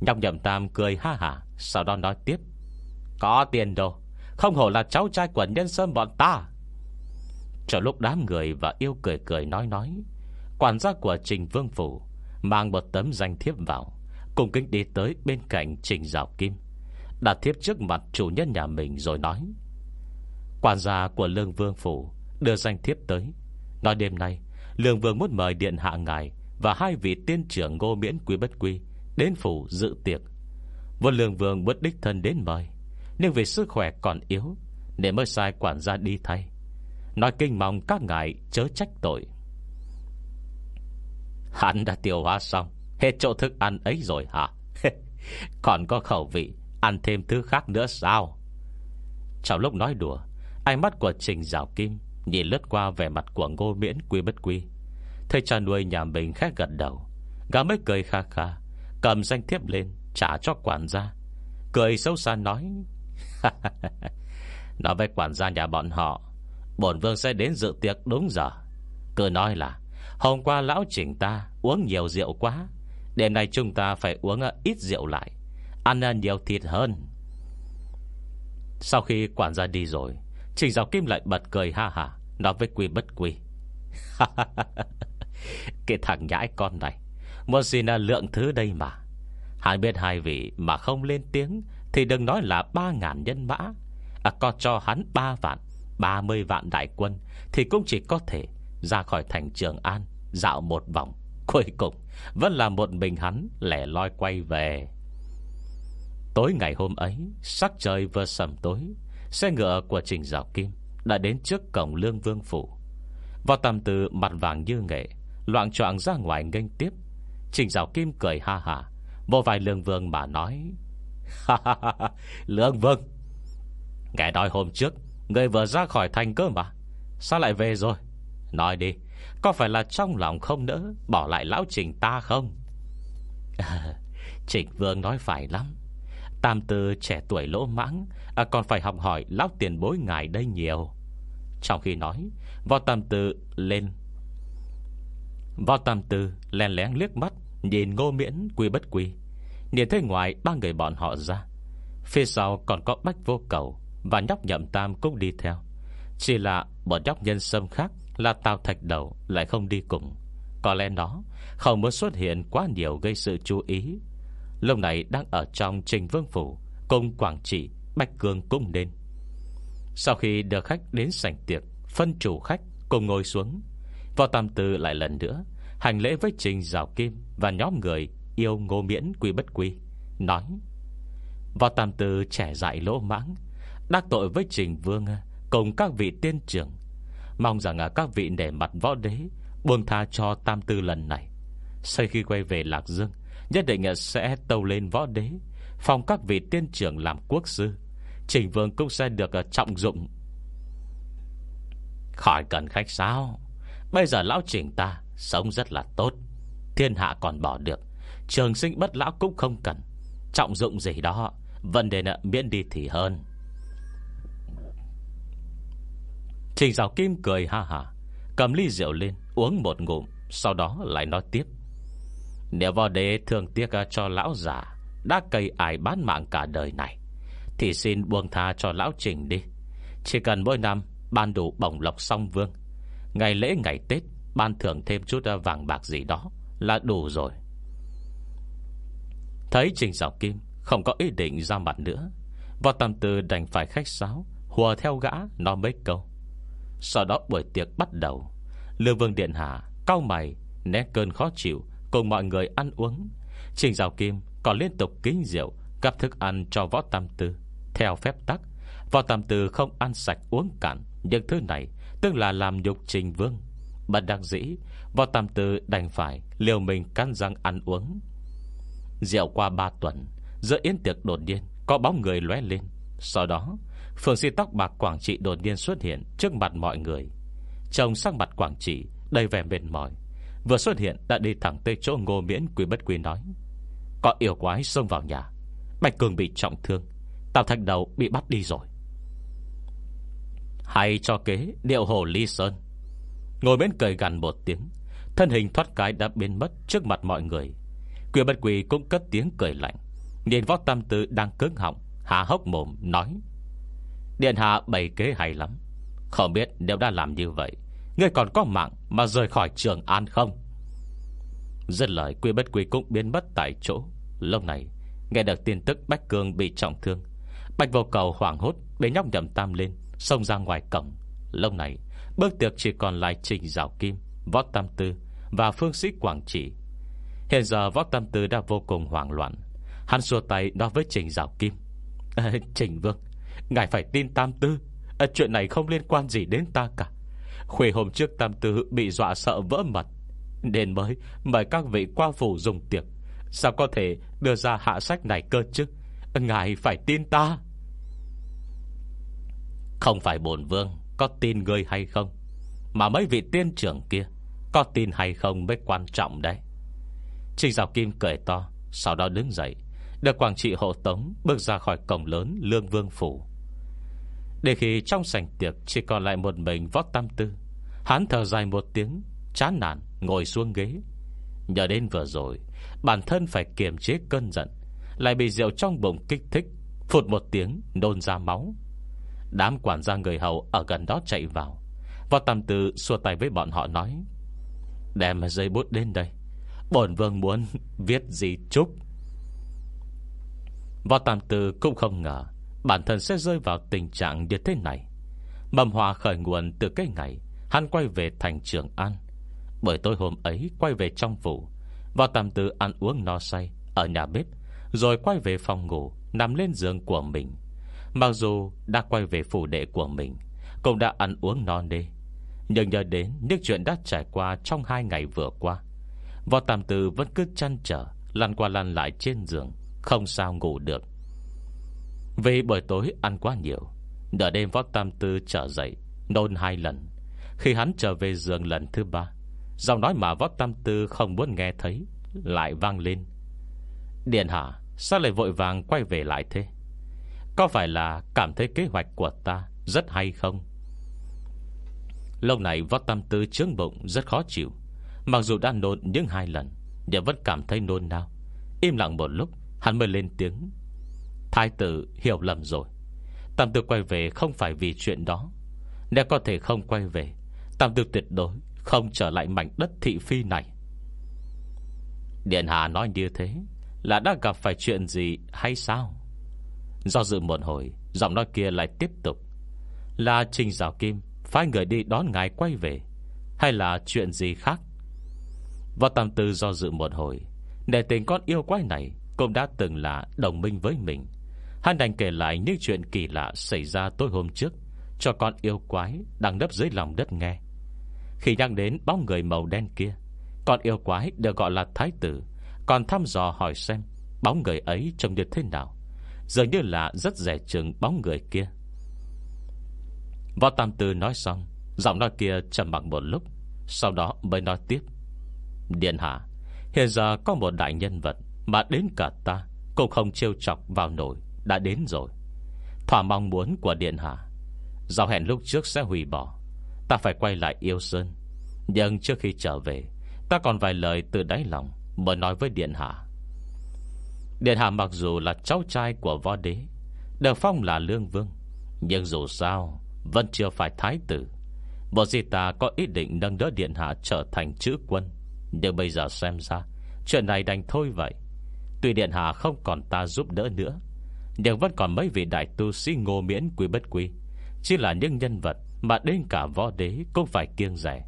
Nhọc nhậm tam cười ha hả, Sau đó nói tiếp. Có tiền đồ, Không hổ là cháu trai của nhân sơn bọn ta. Cho lúc đám người và yêu cười cười nói nói, Quản gia của Trình Vương Phủ Mang một tấm danh thiếp vào. Cùng kính đi tới bên cạnh Trình Giảo Kim. Đặt thiếp trước mặt chủ nhân nhà mình rồi nói. Quản gia của Lương Vương Phủ Đưa danh thiếp tới. Nói đêm nay, Lương Vương muốn mời Điện Hạ Ngài Và hai vị tiên trưởng Ngô Miễn Quý Bất Quy Đến phủ dự tiệc. Vân Lương Vương bất đích thân đến mời, Nhưng vì sức khỏe còn yếu Để mới sai quản gia đi thay. Nói kinh mong các ngài chớ trách tội. Hắn đã tiêu hóa xong. Hết chỗ thức ăn ấy rồi hả? *laughs* Còn có khẩu vị, Ăn thêm thứ khác nữa sao? Trong lúc nói đùa, Ánh mắt của Trình Giảo Kim Nhìn lướt qua vẻ mặt của ngô miễn quy bất quy. Thầy cha nuôi nhà mình khét gật đầu. Gã mới cười kha kha, Cầm danh thiếp lên, Trả cho quản gia. Cười xấu xa nói *laughs* Nói với quản gia nhà bọn họ, Bổn vương sẽ đến dự tiệc đúng giờ. Cứ nói là Hôm qua lão chỉnh ta uống nhiều rượu quá. Đêm nay chúng ta phải uống ờ, ít rượu lại Ăn ờ, nhiều thịt hơn. Sau khi quản gia đi rồi Trình Giáo Kim lại bật cười ha ha Nói với Quy bất quy. *laughs* Cái thằng nhãi con này Muốn xin ờ, lượng thứ đây mà. Hai biết hai vị mà không lên tiếng Thì đừng nói là ba ngàn nhân mã. À, Có cho hắn ba vạn ba mươi vạn đại quân Thì cũng chỉ có thể Ra khỏi thành Trường An. Dạo một vòng, Cuối cùng, Vẫn là một mình hắn lẻ loi quay về. Tối ngày hôm ấy, Sắc trời vừa sầm tối, Xe ngựa của Trình dạo Kim Đã đến trước cổng Lương Vương Phủ. Vào tầm từ mặt vàng như nghệ, Loạn trọng ra ngoài nghênh tiếp, Trình dạo Kim cười ha ha Vô vài Lương Vương mà nói Lương Vương Nghe nói hôm trước, Người vừa ra khỏi thành cơ mà, Sao lại về rồi? Nói đi có phải là trong lòng không nỡ Bỏ lại lão trình ta không? *laughs* Trịnh Vương nói phải lắm. Tam tư trẻ tuổi lỗ mãng à, Còn phải học hỏi lão tiền bối ngài đây nhiều. Trong khi nói Võ tam tư lên. Võ tam tư len lén liếc mắt Nhìn ngô miễn quy bất quy. Nhìn thấy ngoài ba người bọn họ ra Phía sau còn có bách vô cầu Và nhóc nhậm tam cũng đi theo. Chỉ là bọn nhóc nhân sâm khác là Tào Thạch Đầu, lại không đi cùng. Có lẽ nó không muốn xuất hiện quá nhiều gây sự chú ý. Lúc này đang ở trong trình vương phủ, Cùng Quảng Trị Bạch Cương cũng nên. Sau khi đưa khách đến sảnh tiệc, Phân chủ khách cùng ngồi xuống. Võ Tam Tư lại lần nữa Hành lễ với Trình Giảo Kim Và nhóm người yêu ngô miễn quy bất quy, Nói, Võ Tam Tư trẻ dại lỗ mãng, Đắc tội với Trình Vương Cùng các vị tiên trưởng Mong rằng à, các vị để mặt võ đế Buông tha cho Tam Tư lần này. Sau khi quay về Lạc Dương, Nhất định à, sẽ tâu lên võ đế Phòng các vị tiên trưởng làm quốc sư. Trình vương cũng sẽ được à, trọng dụng. Khỏi cần khách sao Bây giờ lão trình ta, Sống rất là tốt. Thiên hạ còn bỏ được, Trường sinh bất lão cũng không cần. Trọng dụng gì đó, Vấn đề nợ miễn đi thì hơn. Trình rào Kim cười ha ha, Cầm ly rượu lên, Uống một ngụm, Sau đó lại nói tiếp. Nếu vào đế thương tiếc à, cho lão già, Đã cây ai bán mạng cả đời này, Thì xin buông tha cho lão trình đi. Chỉ cần mỗi năm Ban đủ bổng lộc song vương, Ngày lễ ngày Tết, Ban thưởng thêm chút à, vàng bạc gì đó Là đủ rồi. Thấy Trình Giáo Kim Không có ý định ra mặt nữa, Võ tầm Tư đành phải khách sáo, Hùa theo gã nói mấy câu. Sau đó buổi tiệc bắt đầu. Lưu Vương Điện Hạ Cao mày, Né cơn khó chịu, Cùng mọi người ăn uống. Trình Giáo Kim còn liên tục kính rượu Gặp thức ăn cho Võ Tam Tư. Theo phép tắc, Võ Tam Tư không ăn sạch uống cạn, những thứ này tức là làm nhục Trình Vương. Bất đặc dĩ, Võ Tam Tư đành phải liều mình cắn răng ăn uống. Rượu qua 3 tuần, Giữa yến tiệc đột nhiên, Có bóng người lóe lên. Sau đó Phường si tóc bạc Quảng Trị đột nhiên xuất hiện Trước mặt mọi người. Trông sắc mặt Quảng Trị Đầy vẻ mệt mỏi. Vừa xuất hiện đã đi thẳng tới chỗ ngô miễn quý bất quý nói, Có yêu quái xông vào nhà, Bạch Cường bị trọng thương, Tào Thạch Đầu bị bắt đi rồi. Hay cho kế điệu hồ ly sơn. Ngồi bên cười gần một tiếng, Thân hình thoát cái đã biến mất Trước mặt mọi người. Quyền bất quỳ cũng cất tiếng cười lạnh, Nhìn võ tam tư đang cứng họng Hạ hốc mồm, nói Điện hạ bày kế hay lắm. Không biết nếu đã làm như vậy Ngươi còn có mạng mà rời khỏi trường an không? Dân lời quy bất quy cũng biến mất tại chỗ. Lúc này Nghe được tin tức Bách Cương bị trọng thương Bạch vô cầu hoảng hốt Bế nhóc nhầm tam lên Xông ra ngoài cổng. Lúc này Bước tiệc chỉ còn lại Trình rào Kim Võ Tam Tư Và Phương Sĩ Quảng trị. Hiện giờ Võ Tam Tư đã vô cùng hoảng loạn. Hắn xua tay nói với Trình rào Kim. À, *laughs* Trình Vương Ngài phải tin Tam Tư. À, Chuyện này không liên quan gì đến ta cả. Khuya hôm trước Tam Tư bị dọa sợ vỡ mặt. Nên mới mời các vị qua phủ dùng tiệc. Sao có thể đưa ra hạ sách này cơ chứ? Ngài phải tin ta. Không phải bổn vương Có tin ngươi hay không Mà mấy vị tiên trưởng kia Có tin hay không mới quan trọng đấy. Trình Giáo Kim cười to Sau đó đứng dậy Được Quảng Trị hộ tống Bước ra khỏi cổng lớn Lương Vương Phủ. Để khi trong sảnh tiệc Chỉ còn lại một mình võ tam tư, Hắn thở dài một tiếng, Chán nản, ngồi xuống ghế. Nhờ đến vừa rồi, Bản thân phải kiềm chế cơn giận, Lại bị rượu trong bụng kích thích, Phụt một tiếng, nôn ra máu. Đám quản gia người hầu ở gần đó chạy vào. Võ Tam Tư xua tay với bọn họ nói, Đem dây bút đến đây, Bổn vương muốn *laughs* viết gì chúc. Võ Tam Tư cũng không ngờ Bản thân sẽ rơi vào tình trạng như thế này. Mầm hòa khởi nguồn từ cái ngày, Hắn quay về thành trường An. Bởi tôi hôm ấy quay về trong phủ, Vào tạm Tư ăn uống no say, Ở nhà bếp, Rồi quay về phòng ngủ, Nằm lên giường của mình. Mặc dù đã quay về phủ đệ của mình, Cũng đã ăn uống no nê. Nhưng nhớ đến những chuyện đã trải qua Trong hai ngày vừa qua Võ Tam Tư vẫn cứ chăn trở, Lăn qua lăn lại trên giường, Không sao ngủ được. Vì buổi tối ăn quá nhiều Đợi đêm Võ Tam Tư trở dậy, Nôn hai lần. Khi hắn trở về giường lần thứ ba, Giọng nói mà Võ Tam Tư không muốn nghe thấy Lại vang lên. Điện hạ, Sao lại vội vàng quay về lại thế? Có phải là cảm thấy kế hoạch của ta Rất hay không? Lâu này Võ Tam Tư trướng bụng rất khó chịu. Mặc dù đã nôn những hai lần, Nhưng vẫn cảm thấy nôn nao. Im lặng một lúc, Hắn mới lên tiếng. Thái tử hiểu lầm rồi. Tam tư quay về không phải vì chuyện đó. Nếu có thể không quay về, Tam tư tuyệt đối không trở lại mảnh đất thị phi này. Điện Hạ nói như thế Là đã gặp phải chuyện gì hay sao? Do dự một hồi, Giọng nói kia lại tiếp tục. Là Trình Giáo Kim Phái người đi đón ngài quay về, Hay là chuyện gì khác? Và Tam Tư do dự một hồi, Để tình con yêu quái này Cũng đã từng là đồng minh với mình. Hắn đành kể lại những chuyện kỳ lạ Xảy ra tối hôm trước, Cho con yêu quái đang nấp dưới lòng đất nghe. Khi nhắc đến bóng người màu đen kia, Con yêu quái được gọi là Thái tử, Còn thăm dò hỏi xem Bóng người ấy trông như thế nào. Dường như là rất rẻ chừng bóng người kia. Võ Tam Tư nói xong, Giọng nói kia trầm mặc một lúc, Sau đó mới nói tiếp. Điện hạ, Hiện giờ có một đại nhân vật Mà đến cả ta Cũng không trêu chọc vào nổi. Đã đến rồi. Thỏa mong muốn của Điện Hạ. Giao hẹn lúc trước sẽ hủy bỏ. Ta phải quay lại yêu Sơn. Nhưng trước khi trở về, Ta còn vài lời từ đáy lòng Mới nói với Điện Hạ. Điện Hạ mặc dù là cháu trai của võ đế, Được phong là lương vương, Nhưng dù sao, Vẫn chưa phải thái tử. Bộ gì ta có ý định nâng đỡ Điện Hạ trở thành chữ quân. Nhưng bây giờ xem ra, Chuyện này đành thôi vậy. Tuy Điện Hạ không còn ta giúp đỡ nữa nhưng vẫn còn mấy vị đại tu sĩ ngô miễn quý bất quý Chỉ là những nhân vật Mà đến cả võ đế cũng phải kiêng rẻ.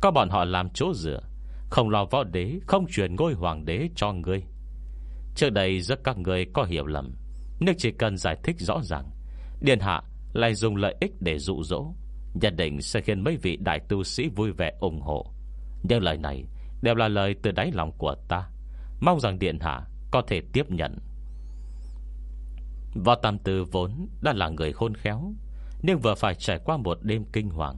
Có bọn họ làm chỗ dựa, Không lo võ đế, Không truyền ngôi hoàng đế cho ngươi. Trước đây rất các người có hiểu lầm, Nhưng chỉ cần giải thích rõ ràng, Điện Hạ lại dùng lợi ích để dụ dỗ Nhận định sẽ khiến mấy vị đại tu sĩ vui vẻ ủng hộ. Nhưng lời này Đều là lời từ đáy lòng của ta. Mong rằng Điện Hạ có thể tiếp nhận. Võ Tam Tư vốn đã là người khôn khéo, Nhưng vừa phải trải qua một đêm kinh hoàng,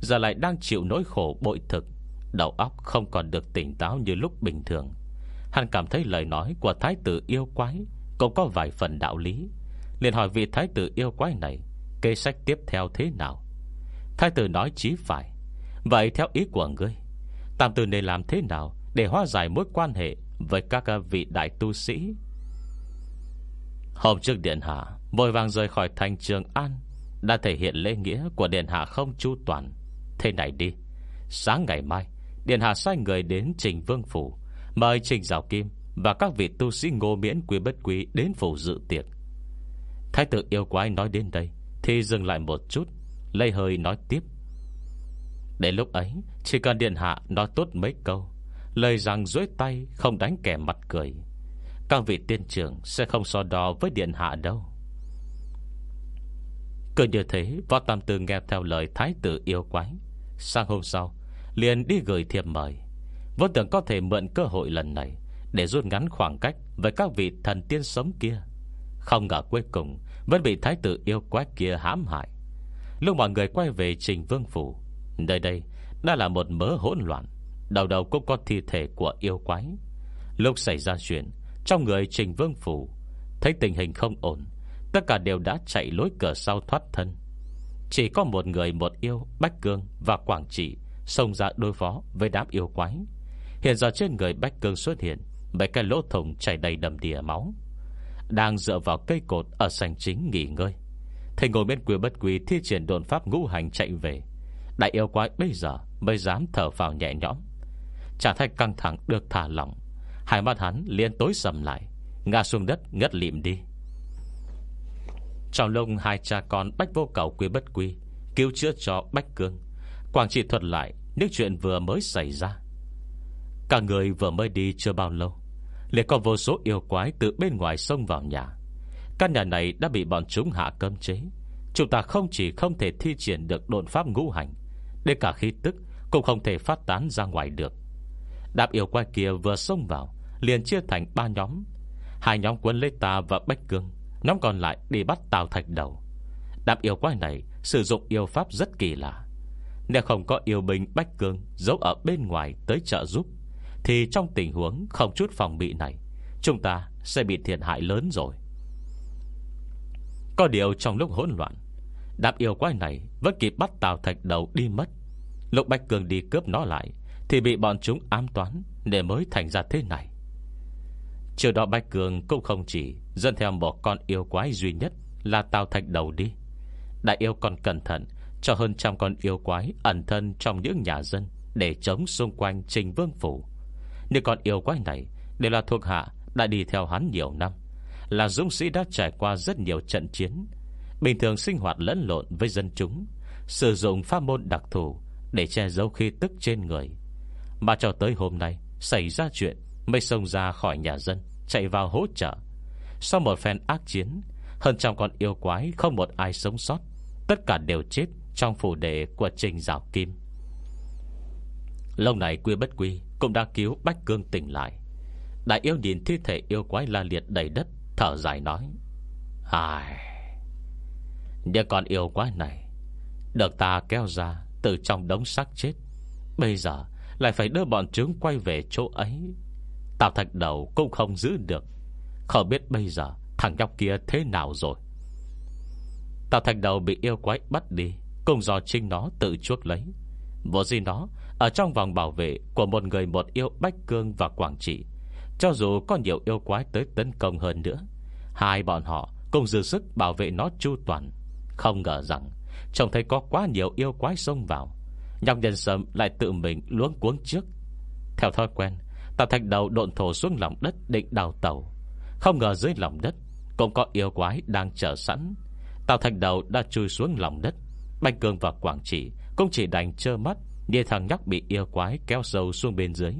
Giờ lại đang chịu nỗi khổ bội thực, Đầu óc không còn được tỉnh táo như lúc bình thường. Hắn cảm thấy lời nói của thái tử yêu quái Cũng có vài phần đạo lý, liền hỏi vị thái tử yêu quái này Kế sách tiếp theo thế nào. Thái tử nói chí phải, Vậy theo ý của ngươi, Tam tử nên làm thế nào Để hóa giải mối quan hệ Với các vị đại tu sĩ Hôm trước Điện Hạ Vội vàng rời khỏi thành Trường An, Đã thể hiện lễ nghĩa của Điện Hạ không chu toàn. Thế này đi, Sáng ngày mai, Điện Hạ sai người đến Trình Vương Phủ, Mời Trình Giáo Kim Và các vị tu sĩ ngô miễn quý bất quý Đến phủ dự tiệc. Thái tử yêu quái nói đến đây Thì dừng lại một chút Lây hơi nói tiếp. Đến lúc ấy, Chỉ cần điện hạ nói tốt mấy câu, Lời rằng dối tay không đánh kẻ mặt cười các vị tiên trưởng Sẽ không so đo với điện hạ đâu. Cứ như thế, Võ Tam Tư nghe theo lời thái tử yêu quái. Sang hôm sau, Liền đi gửi thiệp mời. Vốn tưởng có thể mượn cơ hội lần này Để rút ngắn khoảng cách Với các vị thần tiên sống kia. Không ngờ cuối cùng Vẫn bị thái tử yêu quái kia hãm hại. Lúc mọi người quay về trình vương phủ, Nơi đây đã là một mớ hỗn loạn, Đầu đầu cũng có thi thể của yêu quái. Lúc xảy ra chuyện trong người trình vương phủ, Thấy tình hình không ổn, Tất cả đều đã chạy lối cửa sau thoát thân. Chỉ có một người, một yêu, Bách Cương và Quảng Trị Xông ra đối phó với đám yêu quái. Hiện giờ trên người Bách Cương xuất hiện Mấy cái lỗ thùng chảy đầy đầm đìa máu, Đang dựa vào cây cột Ở sành chính nghỉ ngơi. Thầy ngồi bên quỷ bất quỷ thi triển đồn pháp ngũ hành chạy về. Đại yêu quái bây giờ Mới dám thở vào nhẹ nhõm, Chả thay căng thẳng được thả lỏng. Hai mắt hắn liên tối sầm lại, Ngã xuống đất ngất lịm đi. Trong lông hai cha con Bách vô cầu quý bất quy, Cứu chữa cho Bách Cương, Quảng trị thuật lại những chuyện vừa mới xảy ra. Cả người vừa mới đi chưa bao lâu, liền có vô số yêu quái từ bên ngoài xông vào nhà. Căn nhà này đã bị bọn chúng hạ cơm chế. Chúng ta không chỉ không thể thi triển được độn pháp ngũ hành Đến cả khí tức Cũng không thể phát tán ra ngoài được. Đạp yêu quái kia vừa xông vào Liền chia thành ba nhóm. Hai nhóm quân lấy ta và Bách Cương, Nhóm còn lại đi bắt Tào Thạch Đầu. Đám yêu quái này Sử dụng yêu pháp rất kỳ lạ. Nếu không có yêu binh Bách Cương Giấu ở bên ngoài tới trợ giúp, Thì trong tình huống không chút phòng bị này, Chúng ta sẽ bị thiệt hại lớn rồi. Có điều trong lúc hỗn loạn, Đám yêu quái này Vẫn kịp bắt Tào Thạch Đầu đi mất. Lúc Bách Cường đi cướp nó lại, Thì bị bọn chúng ám toán Để mới thành ra thế này. Chiều đó bạch Cường cũng không chỉ Dân theo một con yêu quái duy nhất Là Tào Thạch Đầu đi. Đại yêu còn cẩn thận, Cho hơn trăm con yêu quái ẩn thân trong những nhà dân Để chống xung quanh trình vương phủ. Nhưng con yêu quái này Đều là thuộc hạ đã đi theo hắn nhiều năm, Là dũng sĩ đã trải qua rất nhiều trận chiến, Bình thường sinh hoạt lẫn lộn với dân chúng, Sử dụng pháp môn đặc thù Để che giấu khi tức trên người. Mà cho tới hôm nay, Xảy ra chuyện Mới xông ra khỏi nhà dân. Chạy vào hỗ trợ. Sau một phen ác chiến, Hơn trăm con yêu quái không một ai sống sót. Tất cả đều chết Trong phủ đệ của Trình Giảo Kim. Lâu này quy bất quy Cũng đã cứu Bách Cương tỉnh lại. Đại yêu nhìn thi thể yêu quái la liệt đầy đất, Thở dài nói, Ai Nhưng con yêu quái này Được ta kéo ra Từ trong đống xác chết, Bây giờ lại phải đưa bọn chúng quay về chỗ ấy Tào thạch đầu cũng không giữ được. Không biết bây giờ thằng nhóc kia thế nào rồi. Tào thạch đầu bị yêu quái bắt đi, Cùng do chính nó tự chuốc lấy. Vô gì nó, Ở trong vòng bảo vệ Của một người một yêu Bách Cương và Quảng Trị, Cho dù có nhiều yêu quái tới tấn công hơn nữa, Hai bọn họ cùng dư sức bảo vệ nó chu toàn. Không ngờ rằng, Trông thấy có quá nhiều yêu quái xông vào Nhọc nhân sâm lại tự mình luống cuống trước. Theo thói quen Tào thạch đầu độn thổ xuống lòng đất định đào tàu. Không ngờ dưới lòng đất Cũng có yêu quái đang chờ sẵn. Tào thạch đầu đã chui xuống lòng đất. Bạch Cường và Quảng Trị Cũng chỉ đành trơ mắt Nhìn thằng nhóc bị yêu quái kéo sâu xuống bên dưới.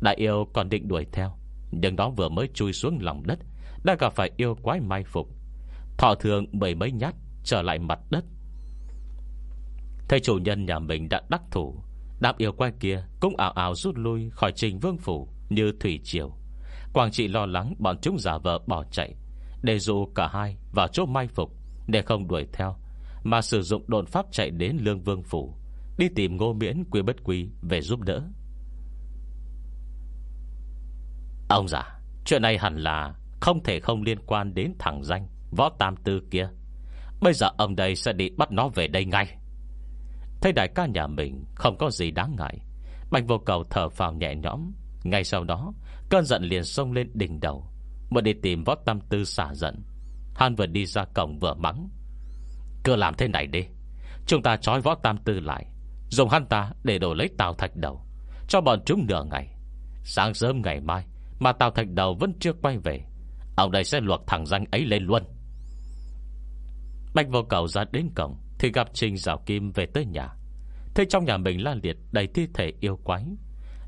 Đại yêu còn định đuổi theo, Nhưng đó vừa mới chui xuống lòng đất, Đã gặp phải yêu quái mai phục. Thọ thường mười mấy nhát Trở lại mặt đất. Thấy chủ nhân nhà mình đã đắc thủ Đám yêu quái kia cũng ảo ảo rút lui Khỏi trình vương phủ như thủy triều. Quảng trị lo lắng bọn chúng giả vờ bỏ chạy, Để dù cả hai vào chỗ mai phục Để không đuổi theo, Mà sử dụng đồn pháp chạy đến lương vương phủ, Đi tìm ngô miễn quy bất quy Về giúp đỡ. Ông già, Chuyện này hẳn là Không thể không liên quan đến thằng danh, Võ Tam Tư kia. Bây giờ ông đây sẽ đi bắt nó về đây ngay. Thấy đại ca nhà mình Không có gì đáng ngại, Bạch vô cầu thở phào nhẹ nhõm. Ngay sau đó, Cơn giận liền xông lên đỉnh đầu Muốn đi tìm võ tam tư xả giận. Han vừa đi ra cổng vừa mắng, Cứ làm thế này đi, Chúng ta trói võ tam tư lại, Dùng hắn ta để đổi lấy tàu thạch đầu, Cho bọn chúng nửa ngày. Sáng sớm ngày mai Mà tàu thạch đầu vẫn chưa quay về, Ông đây sẽ luộc thằng danh ấy lên luôn. Bạch vô cầu ra đến cổng thì gặp Trình Giảo Kim về tới nhà. Thấy trong nhà mình la liệt đầy thi thể yêu quái,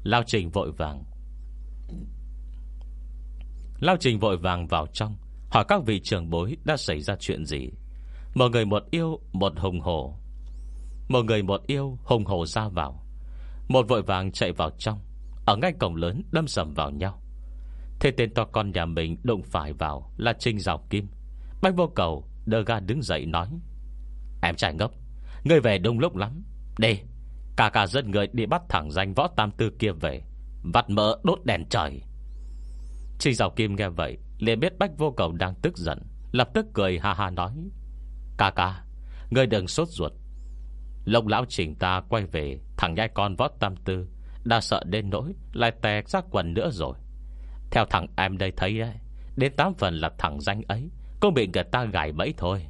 Lao Trình vội vàng. Lao Trình vội vàng vào trong, Hỏi các vị trưởng bối đã xảy ra chuyện gì. Một người một yêu, Một hùng hổ. Một người một yêu, hùng hổ ra vào. Một vội vàng chạy vào trong, Ở ngay cổng lớn đâm sầm vào nhau. Thế tên to con nhà mình đụng phải vào Là Trinh Giảo Kim. Bách vô cầu đơ ga đứng dậy nói Em trai ngốc Người về đông lúc lắm. Đi Cả cả dân người đi bắt thẳng danh võ tam tư kia về Vặt mỡ đốt đèn trời. Trinh Giảo Kim nghe vậy, liền biết Bách vô cầu đang tức giận, Lập tức cười ha ha nói, Ca ca, Ngươi đừng sốt ruột. Lông lão trình ta quay về, Thằng nhai con võ tam tư, Đã sợ đến nỗi Lại tè ra quần nữa rồi. Theo thằng em đây thấy ấy, Đến 8 phần là thằng danh ấy, Cũng bị người ta gài bẫy thôi.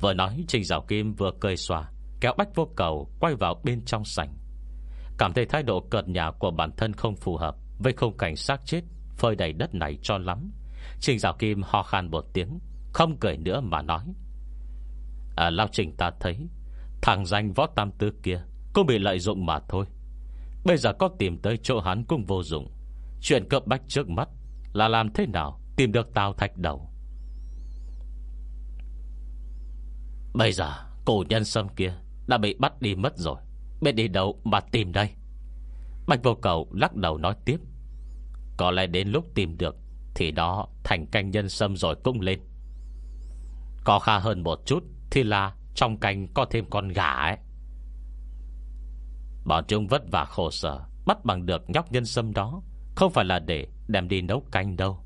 Vừa nói Trình Giảo Kim vừa cười xòa, Kéo bách vô cầu quay vào bên trong sảnh. Cảm thấy thái độ cợt nhà của bản thân không phù hợp Với khung cảnh xác chết, Phơi đầy đất này cho lắm. Trình Giảo Kim ho khan một tiếng, Không cười nữa mà nói À Lao Trình ta thấy, Thằng danh võ tam tư kia Cũng bị lợi dụng mà thôi. Bây giờ có tìm tới chỗ hắn cũng vô dụng. Chuyện cấp bách trước mắt Là làm thế nào tìm được tao thạch đầu? Bây giờ, cổ nhân sâm kia Đã bị bắt đi mất rồi. Biết đi đâu mà tìm đây? Bạch vô cầu lắc đầu nói tiếp. Có lẽ đến lúc tìm được, Thì đó thành canh nhân sâm rồi cũng lên. Có khá hơn một chút, Thì là trong canh có thêm con gà ấy. Bọn chúng vất vả khổ sở, Bắt bằng được nhóc nhân sâm đó. Không phải là để đem đi nấu canh đâu.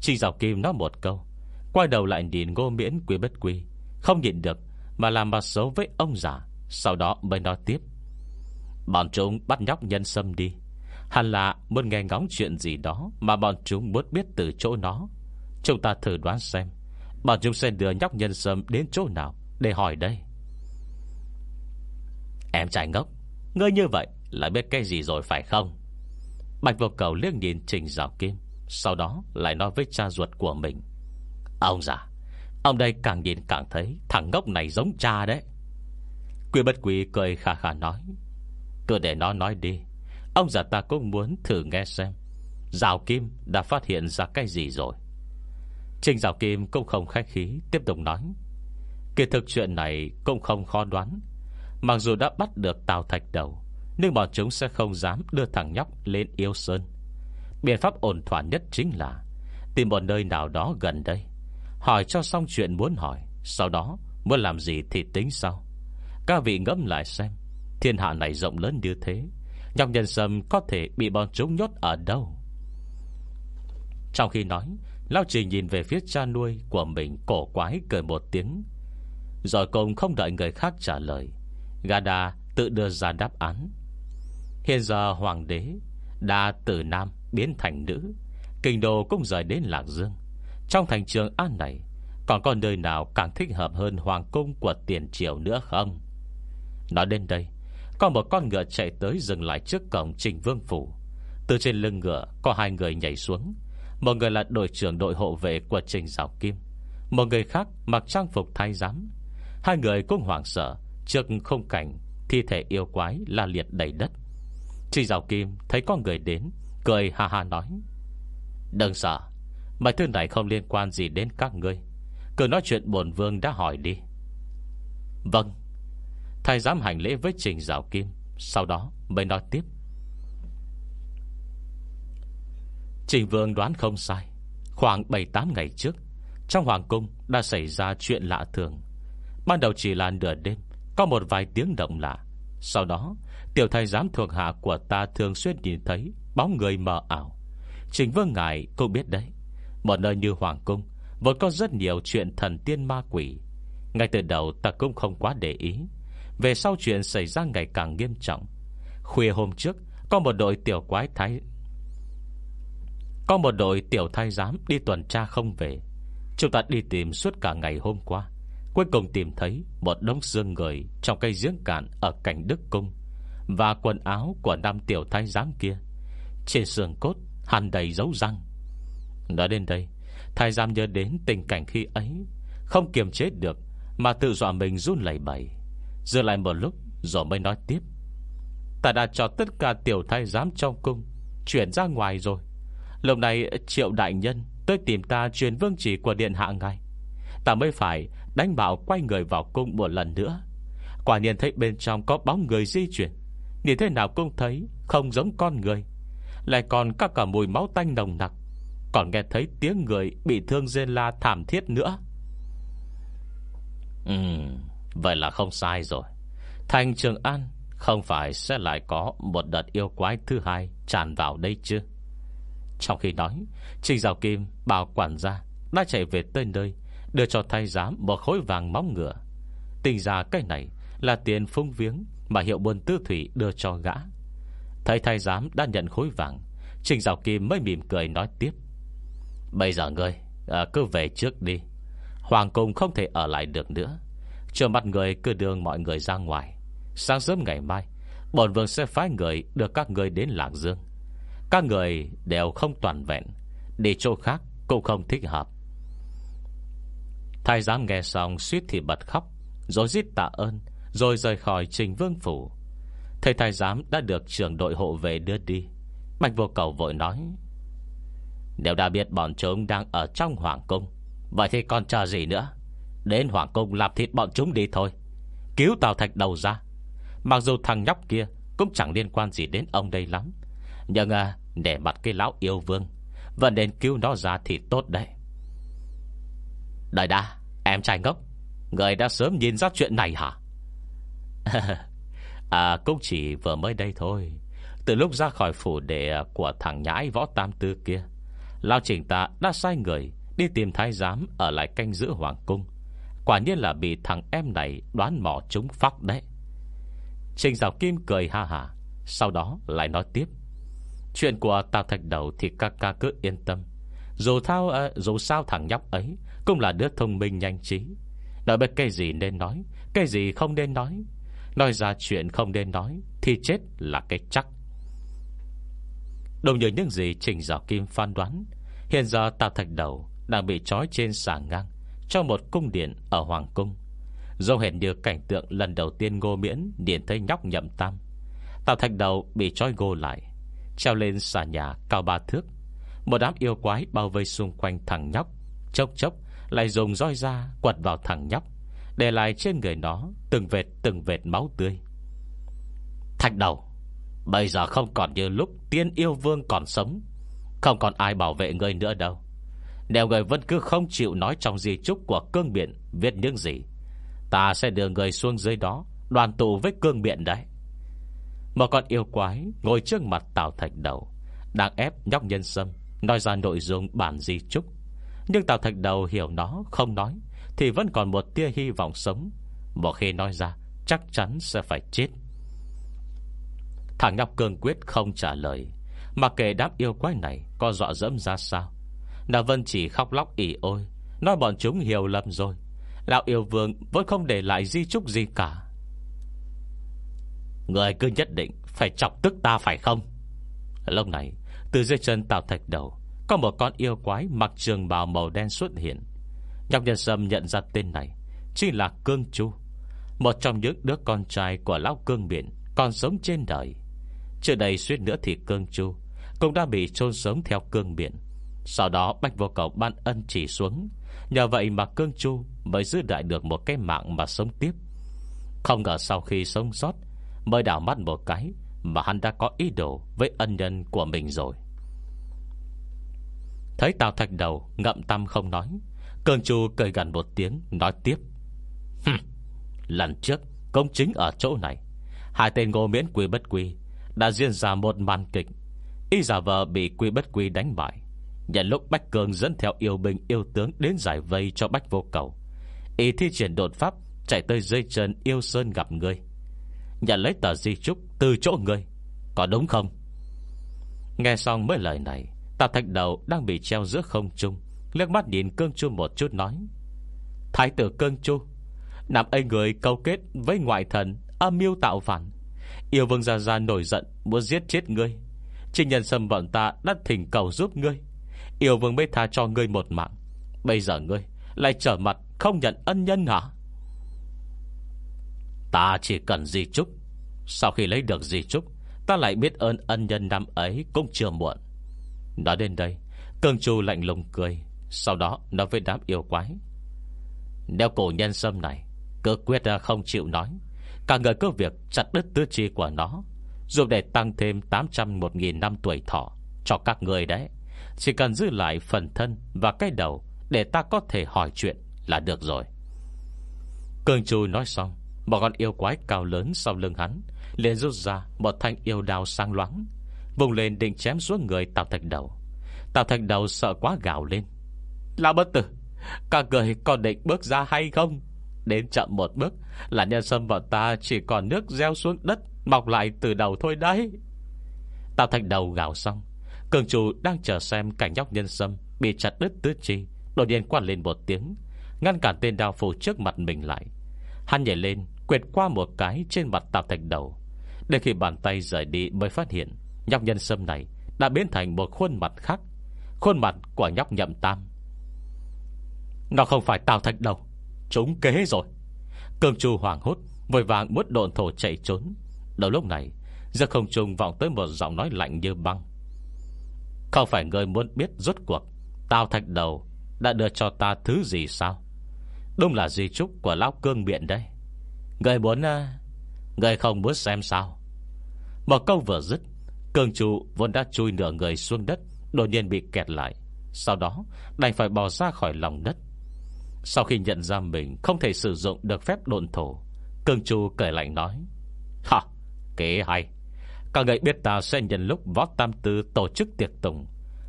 Chỉ Giảo Kim nói một câu, Quay đầu lại nhìn ngô miễn quý bất quý không nhìn được, Mà làm mặt xấu với ông già. Sau đó mới nói tiếp. Bọn chúng bắt nhóc nhân sâm đi. Hẳn là muốn nghe ngóng chuyện gì đó Mà bọn chúng muốn biết từ chỗ nó. Chúng ta thử đoán xem, Bọn chúng sẽ đưa nhóc nhân sâm đến chỗ nào Để hỏi đây. Em trai ngốc, Ngươi như vậy là biết cái gì rồi phải không? Bạch vô cầu liếc nhìn Trình Giảo Kim, Sau đó lại nói với cha ruột của mình. Ông già Ông đây càng nhìn càng thấy Thằng ngốc này giống cha đấy. Quy bất quỷ cười khà khà nói, Cứ để nó nói đi. Ông già ta cũng muốn thử nghe xem Rào Kim đã phát hiện ra cái gì rồi? Trình Rào Kim cũng không khách khí, Tiếp tục nói, Kỳ thực chuyện này cũng không khó đoán. Mặc dù đã bắt được Tào Thạch Đầu, Nhưng bọn chúng sẽ không dám đưa thằng nhóc lên yêu sơn. Biện pháp ổn thỏa nhất chính là Tìm một nơi nào đó gần đây. Hỏi cho xong chuyện muốn hỏi, Sau đó muốn làm gì thì tính sau. Các vị ngẫm lại xem, Thiên hạ này rộng lớn như thế, Nhọc nhân sâm có thể bị bọn chúng nhốt ở đâu? Trong khi nói Lao Trình nhìn về phía cha nuôi Của mình, cổ quái cười một tiếng. Rồi cùng không đợi người khác trả lời, Gada tự đưa ra đáp án. Hiện giờ hoàng đế Đã từ nam biến thành nữ, Kinh đô cũng rời đến Lạc Dương. Trong thành trường An này, Còn có nơi nào càng thích hợp hơn Hoàng cung của tiền triều nữa không? Nói đến đây, Có một con ngựa chạy tới dừng lại trước cổng Trình Vương Phủ. Từ trên lưng ngựa Có hai người nhảy xuống. Một người là đội trưởng đội hộ vệ của Trình Giáo Kim, Một người khác mặc trang phục thay giám. Hai người cũng hoảng sợ Trước không cảnh Thi thể yêu quái la liệt đầy đất. Trình Giáo Kim thấy con người đến, Cười ha ha nói, Đừng sợ Mấy thứ này không liên quan gì đến các ngươi. Cứ nói chuyện bổn vương đã hỏi đi. Vâng. Thầy dám hành lễ với Trình Giáo Kim. Sau đó mới nói tiếp. Trình Vương đoán không sai. Khoảng 7-8 ngày trước, Trong Hoàng Cung đã xảy ra chuyện lạ thường. Ban đầu chỉ là nửa đêm, Có một vài tiếng động lạ. Sau đó, Tiểu thầy giám thuộc hạ của ta thường xuyên nhìn thấy Bóng người mờ ảo. Trình Vương Ngài cũng biết đấy. Một nơi như Hoàng Cung, Vốn có rất nhiều chuyện thần tiên ma quỷ. Ngay từ đầu ta cũng không quá để ý. Về sau chuyện xảy ra ngày càng nghiêm trọng. Khuya hôm trước, Có một đội tiểu quái thái, Có một đội tiểu thái giám Đi tuần tra không về. Chúng ta đi tìm suốt cả ngày hôm qua. Cuối cùng tìm thấy Một đống xương người Trong cây giếng cạn ở cảnh Đức Cung Và quần áo của nam tiểu thái giám kia. Trên xương cốt, Hàn đầy dấu răng. Nói đến đây. Thái giám nhớ đến tình cảnh khi ấy. Không kiềm chế được, Mà tự dọa mình run lẩy bẩy. Dựa lại một lúc, rồi mới nói tiếp. Ta đã cho tất cả tiểu thái giám trong cung Chuyển ra ngoài rồi. Lúc này triệu đại nhân Tới tìm ta truyền vương chỉ của điện hạ ngay. Ta mới phải đánh bảo quay người vào cung một lần nữa. Quả nhiên thấy bên trong có bóng người di chuyển. Nhìn thế nào cũng thấy Không giống con người. Lại còn các cả mùi máu tanh nồng nặc. Còn nghe thấy tiếng người Bị thương rên la thảm thiết nữa. Ừ Vậy là không sai rồi. Thành Trường An Không phải sẽ lại có một đợt yêu quái thứ hai Tràn vào đây chứ? Trong khi nói, Trình Giáo Kim bảo quản gia, Đã chạy về tới nơi, Đưa cho thay giám một khối vàng móng ngựa. Tình ra cái này Là tiền phung viếng Mà hiệu buôn tư thủy đưa cho gã. Thấy thay giám đã nhận khối vàng, Trình Giáo Kim mới mỉm cười nói tiếp. Bây giờ ngươi à, Cứ về trước đi. Hoàng cung không thể ở lại được nữa. Chờ mặt người cứ đưa mọi người ra ngoài. Sáng sớm ngày mai Bồn vương sẽ phái người đưa các người đến lạng Dương. Các người đều không toàn vẹn Đi chỗ khác cũng không thích hợp. Thái giám nghe xong suýt thì bật khóc Rồi giết tạ ơn Rồi rời khỏi trình vương phủ. Thầy thái giám đã được trưởng đội hộ về đưa đi. Bạch vô cầu vội nói nếu đã biết bọn chúng đang ở trong hoàng cung Vậy thì còn chờ gì nữa? Đến hoàng cung làm thịt bọn chúng đi thôi. Cứu Tào Thạch đầu ra. Mặc dù thằng nhóc kia Cũng chẳng liên quan gì đến ông đây lắm. Nhưng à, để mặt cái lão yêu vương Vẫn nên cứu nó ra thì tốt đấy. Đợi đã Em trai ngốc Người đã sớm nhìn ra chuyện này hả? *laughs* À cũng chỉ vừa mới đây thôi. Từ lúc ra khỏi phủ đệ của thằng nhãi võ tam tư kia Lao trình ta đã sai người Đi tìm thái giám Ở lại canh giữ hoàng cung. Quả nhiên là bị thằng em này đoán mò chúng phóc đấy. Trình Giáo Kim cười ha hà Sau đó lại nói tiếp. Chuyện của Tào Thạch Đầu Thì ca ca cứ yên tâm. Dù, thao, uh, dù sao thằng nhóc ấy Cũng là đứa thông minh nhanh trí. Nói biết cái gì nên nói Cái gì không nên nói. Nói ra chuyện không nên nói Thì chết là cái chắc. Đồng như những gì Trình Giáo Kim phán đoán, Hiện giờ Tào Thạch Đầu Đang bị trói trên xà ngang Trong một cung điện ở Hoàng Cung. Do hẹn như cảnh tượng lần đầu tiên Ngô Miễn điện thấy nhóc nhậm tam, Tào Thạch Đầu bị trói gô lại, Treo lên xà nhà cao ba thước. Một đám yêu quái bao vây xung quanh thằng nhóc, Chốc chốc lại dùng roi ra Quật vào thằng nhóc, để lại trên người nó Từng vệt từng vệt máu tươi. Thạch đầu Bây giờ không còn như lúc tiên yêu vương còn sống. Không còn ai bảo vệ người nữa đâu. Nếu người vẫn cứ không chịu nói trong di chúc của cương biện Viết những gì, Ta sẽ đưa người xuống dưới đó, Đoàn tụ với cương biện đấy. Một con yêu quái ngồi trước mặt Tào Thạch Đầu, Đang ép nhóc nhân sâm, Nói ra nội dung bản di trúc. Nhưng Tào Thạch Đầu hiểu nó, không nói, Thì vẫn còn một tia hy vọng sống. Một khi nói ra, Chắc chắn sẽ phải chết. Thằng nhóc cương quyết không trả lời. Mà kể đám yêu quái này Có dọa dẫm ra sao? Nà Vân chỉ khóc lóc ỉ ôi. Nói bọn chúng hiểu lầm rồi. Lão yêu vương vẫn không để lại di trúc gì cả. Người cứ nhất định Phải chọc tức ta phải không? Lúc này, Từ dưới chân tạo thạch đầu, Có một con yêu quái mặc trường bào màu đen xuất hiện. Nhọc nhân sâm nhận ra tên này, Chỉ là Cương Chu, Một trong những đứa con trai của Lão Cương Biển Còn sống trên đời. Trước đây suýt nữa thì Cương Chu Cũng đã bị chôn sống theo Cương Biển Sau đó, Bách Vô Cầu ban ân chỉ xuống. Nhờ vậy mà Cương Chu Mới giữ đại được một cái mạng mà sống tiếp. Không ngờ sau khi sống sót, Mới đảo mắt một cái Mà hắn đã có ý đồ với ân nhân của mình rồi. Thấy Tào Thạch Đầu ngậm tâm không nói, Cương Chu cười gần một tiếng, Nói tiếp. Lần trước công chính ở chỗ này. Hai tên ngô miễn quy bất quy đã diễn ra một màn kịch. Y giả vờ bị quy bất quy đánh bại. Nhận lúc Bách Cường dẫn theo yêu binh, yêu tướng Đến giải vây cho Bách vô cầu, Y thi triển đột pháp Chạy tới dây chân yêu sơn gặp người. Nhận lấy tờ di trúc từ chỗ người. Có đúng không? Nghe xong mấy lời này Tạp thạch đầu đang bị treo giữa không trung, Liếc mắt nhìn cương chu một chút nói, Thái tử cương chu Nằm ấy người câu kết với ngoại thần Âm mưu tạo phản Yêu vương gia gia nổi giận, Muốn giết chết ngươi. Trinh nhân sâm bọn ta đã thỉnh cầu giúp ngươi. Yêu vương mới tha cho ngươi một mạng. Bây giờ ngươi lại trở mặt Không nhận ân nhân hả? Ta chỉ cần di trúc. Sau khi lấy được di trúc, Ta lại biết ơn ân nhân năm ấy Cũng chưa muộn. Nói đến đây, Cương trù lạnh lùng cười, Sau đó nói với đám yêu quái. Đeo cổ nhân sâm này, Cứ quyết à, không chịu nói. Cả người cứ việc chặt đứt tứ chi của nó Dùng để tăng thêm 800 1.000 năm tuổi thọ Cho các người đấy. Chỉ cần giữ lại phần thân Và cái đầu Để ta có thể hỏi chuyện là được rồi. Cường Chu nói xong, Một con yêu quái cao lớn sau lưng hắn liền rút ra một thanh yêu đao sang loáng, Vùng lên định chém xuống người Tào Thạch Đầu. Tào Thạch Đầu sợ quá gào lên. Lão bất tử, Các người còn định bước ra hay không? Đến chậm một bước, Là nhân sâm bọn ta chỉ còn nước gieo xuống đất Mọc lại từ đầu thôi đấy. Tào Thạch Đầu gào xong, Cường chủ đang chờ xem cảnh nhóc nhân sâm Bị chặt đứt tứ chi, Đột nhiên quan lên một tiếng, Ngăn cản tên đao phủ trước mặt mình lại. Hắn nhảy lên, Quệt qua một cái trên mặt Tào Thạch Đầu. Để khi bàn tay rời đi mới phát hiện, Nhóc nhân sâm này Đã biến thành một khuôn mặt khác, Khuôn mặt của nhóc nhậm tam. Nó không phải Tào Thạch Đầu trúng kế rồi. Cơm chu hoàng hốt, Vội vàng muốn độn thổ chạy trốn. Đầu lúc này Giờ không trùng vọng tới một giọng nói lạnh như băng. Không phải người muốn biết rốt cuộc tao Thạch Đầu Đã đưa cho ta thứ gì sao? Đúng là di trúc của Lão Cương Biện đây Người muốn ờ, Người không muốn xem sao? Một câu vừa dứt, Cương trụ vốn đã chui nửa người xuống đất, Đột nhiên bị kẹt lại. Sau đó, đành phải bò ra khỏi lòng đất. Sau khi nhận ra mình Không thể sử dụng được phép độn thổ, Cương Chu cười lạnh nói Hả kế hay. Cả người biết ta sẽ nhận lúc võ tam tư Tổ chức tiệc tùng,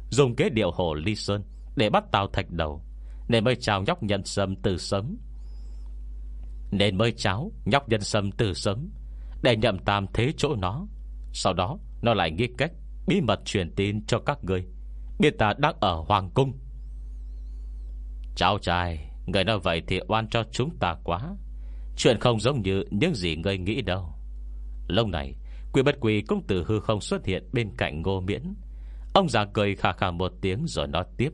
Dùng kế điệu hồ ly sơn Để bắt tàu thạch đầu, Nên mới chào nhóc nhân sâm từ sớm. Nên mới cháu nhóc nhân sâm từ sớm, Để nhậm tam thế chỗ nó. Sau đó, nó lại nghĩ cách Bí mật truyền tin cho các người Biết ta đang ở Hoàng Cung. Cháu trai Người nói vậy thì oan cho chúng ta quá. Chuyện không giống như những gì người nghĩ đâu. Lâu này quỷ bất quỷ cũng từ hư không xuất hiện Bên cạnh ngô miễn. Ông già cười khà khà một tiếng rồi nói tiếp.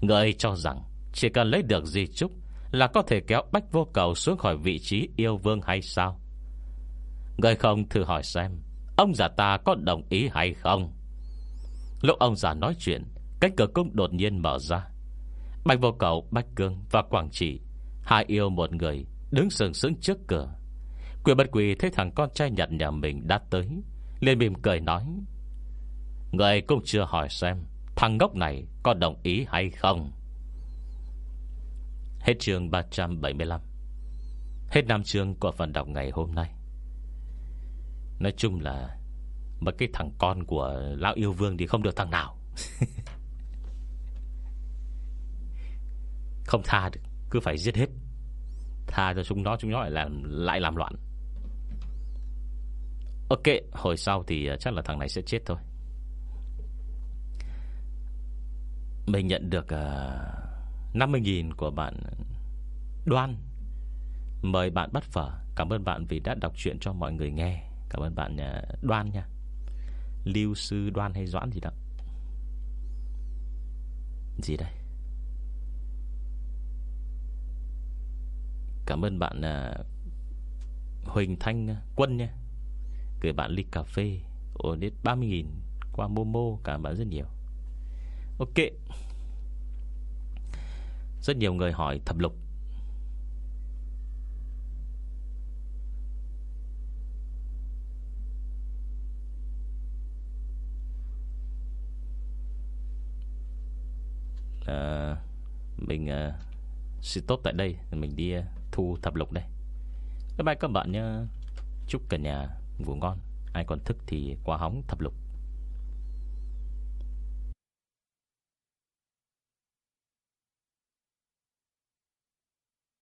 Người cho rằng Chỉ cần lấy được di trúc Là có thể kéo bách vô cầu xuống khỏi vị trí yêu vương hay sao? Người không thử hỏi xem, Ông già ta có đồng ý hay không? Lúc ông già nói chuyện, Cánh cửa cung đột nhiên mở ra. Bạch vô cầu, Bạch Cương và Quảng Trị Hai yêu một người Đứng sừng sững trước cửa. Quyền bất quỳ thấy thằng con trai nhặt nhà mình đã tới liền mỉm cười nói Người cũng chưa hỏi xem Thằng ngốc này có đồng ý hay không. Hết chương 375 Hết năm chương của phần đọc ngày hôm nay. Nói chung là Mấy cái thằng con của Lão yêu vương Thì không được thằng nào. *laughs* Không tha được Cứ phải giết hết. Tha cho chúng nó Chúng nó lại làm, lại làm loạn. Ok Hồi sau thì à, chắc là thằng này sẽ chết thôi. Mình nhận được à, uh, 50.000 của bạn Đoan. Mời bạn bắt phở. Cảm ơn bạn vì đã đọc chuyện cho mọi người nghe. Cảm ơn bạn uh, Đoan nha. Lưu sư Đoan hay Doãn gì đó. Gì đây? Cảm ơn bạn uh, Huỳnh Thanh à, Quân nha Gửi bạn ly cà phê Ồ đến 30.000 Qua Momo Cảm ơn bạn rất nhiều. Ok. Rất nhiều người hỏi thập lục. À, Mình à, Xin tốt tại đây Mình đi à, thu thập lục đây. Bye bye các bạn nhé. Chúc cả nhà ngủ ngon. Ai còn thức thì qua hóng thập lục.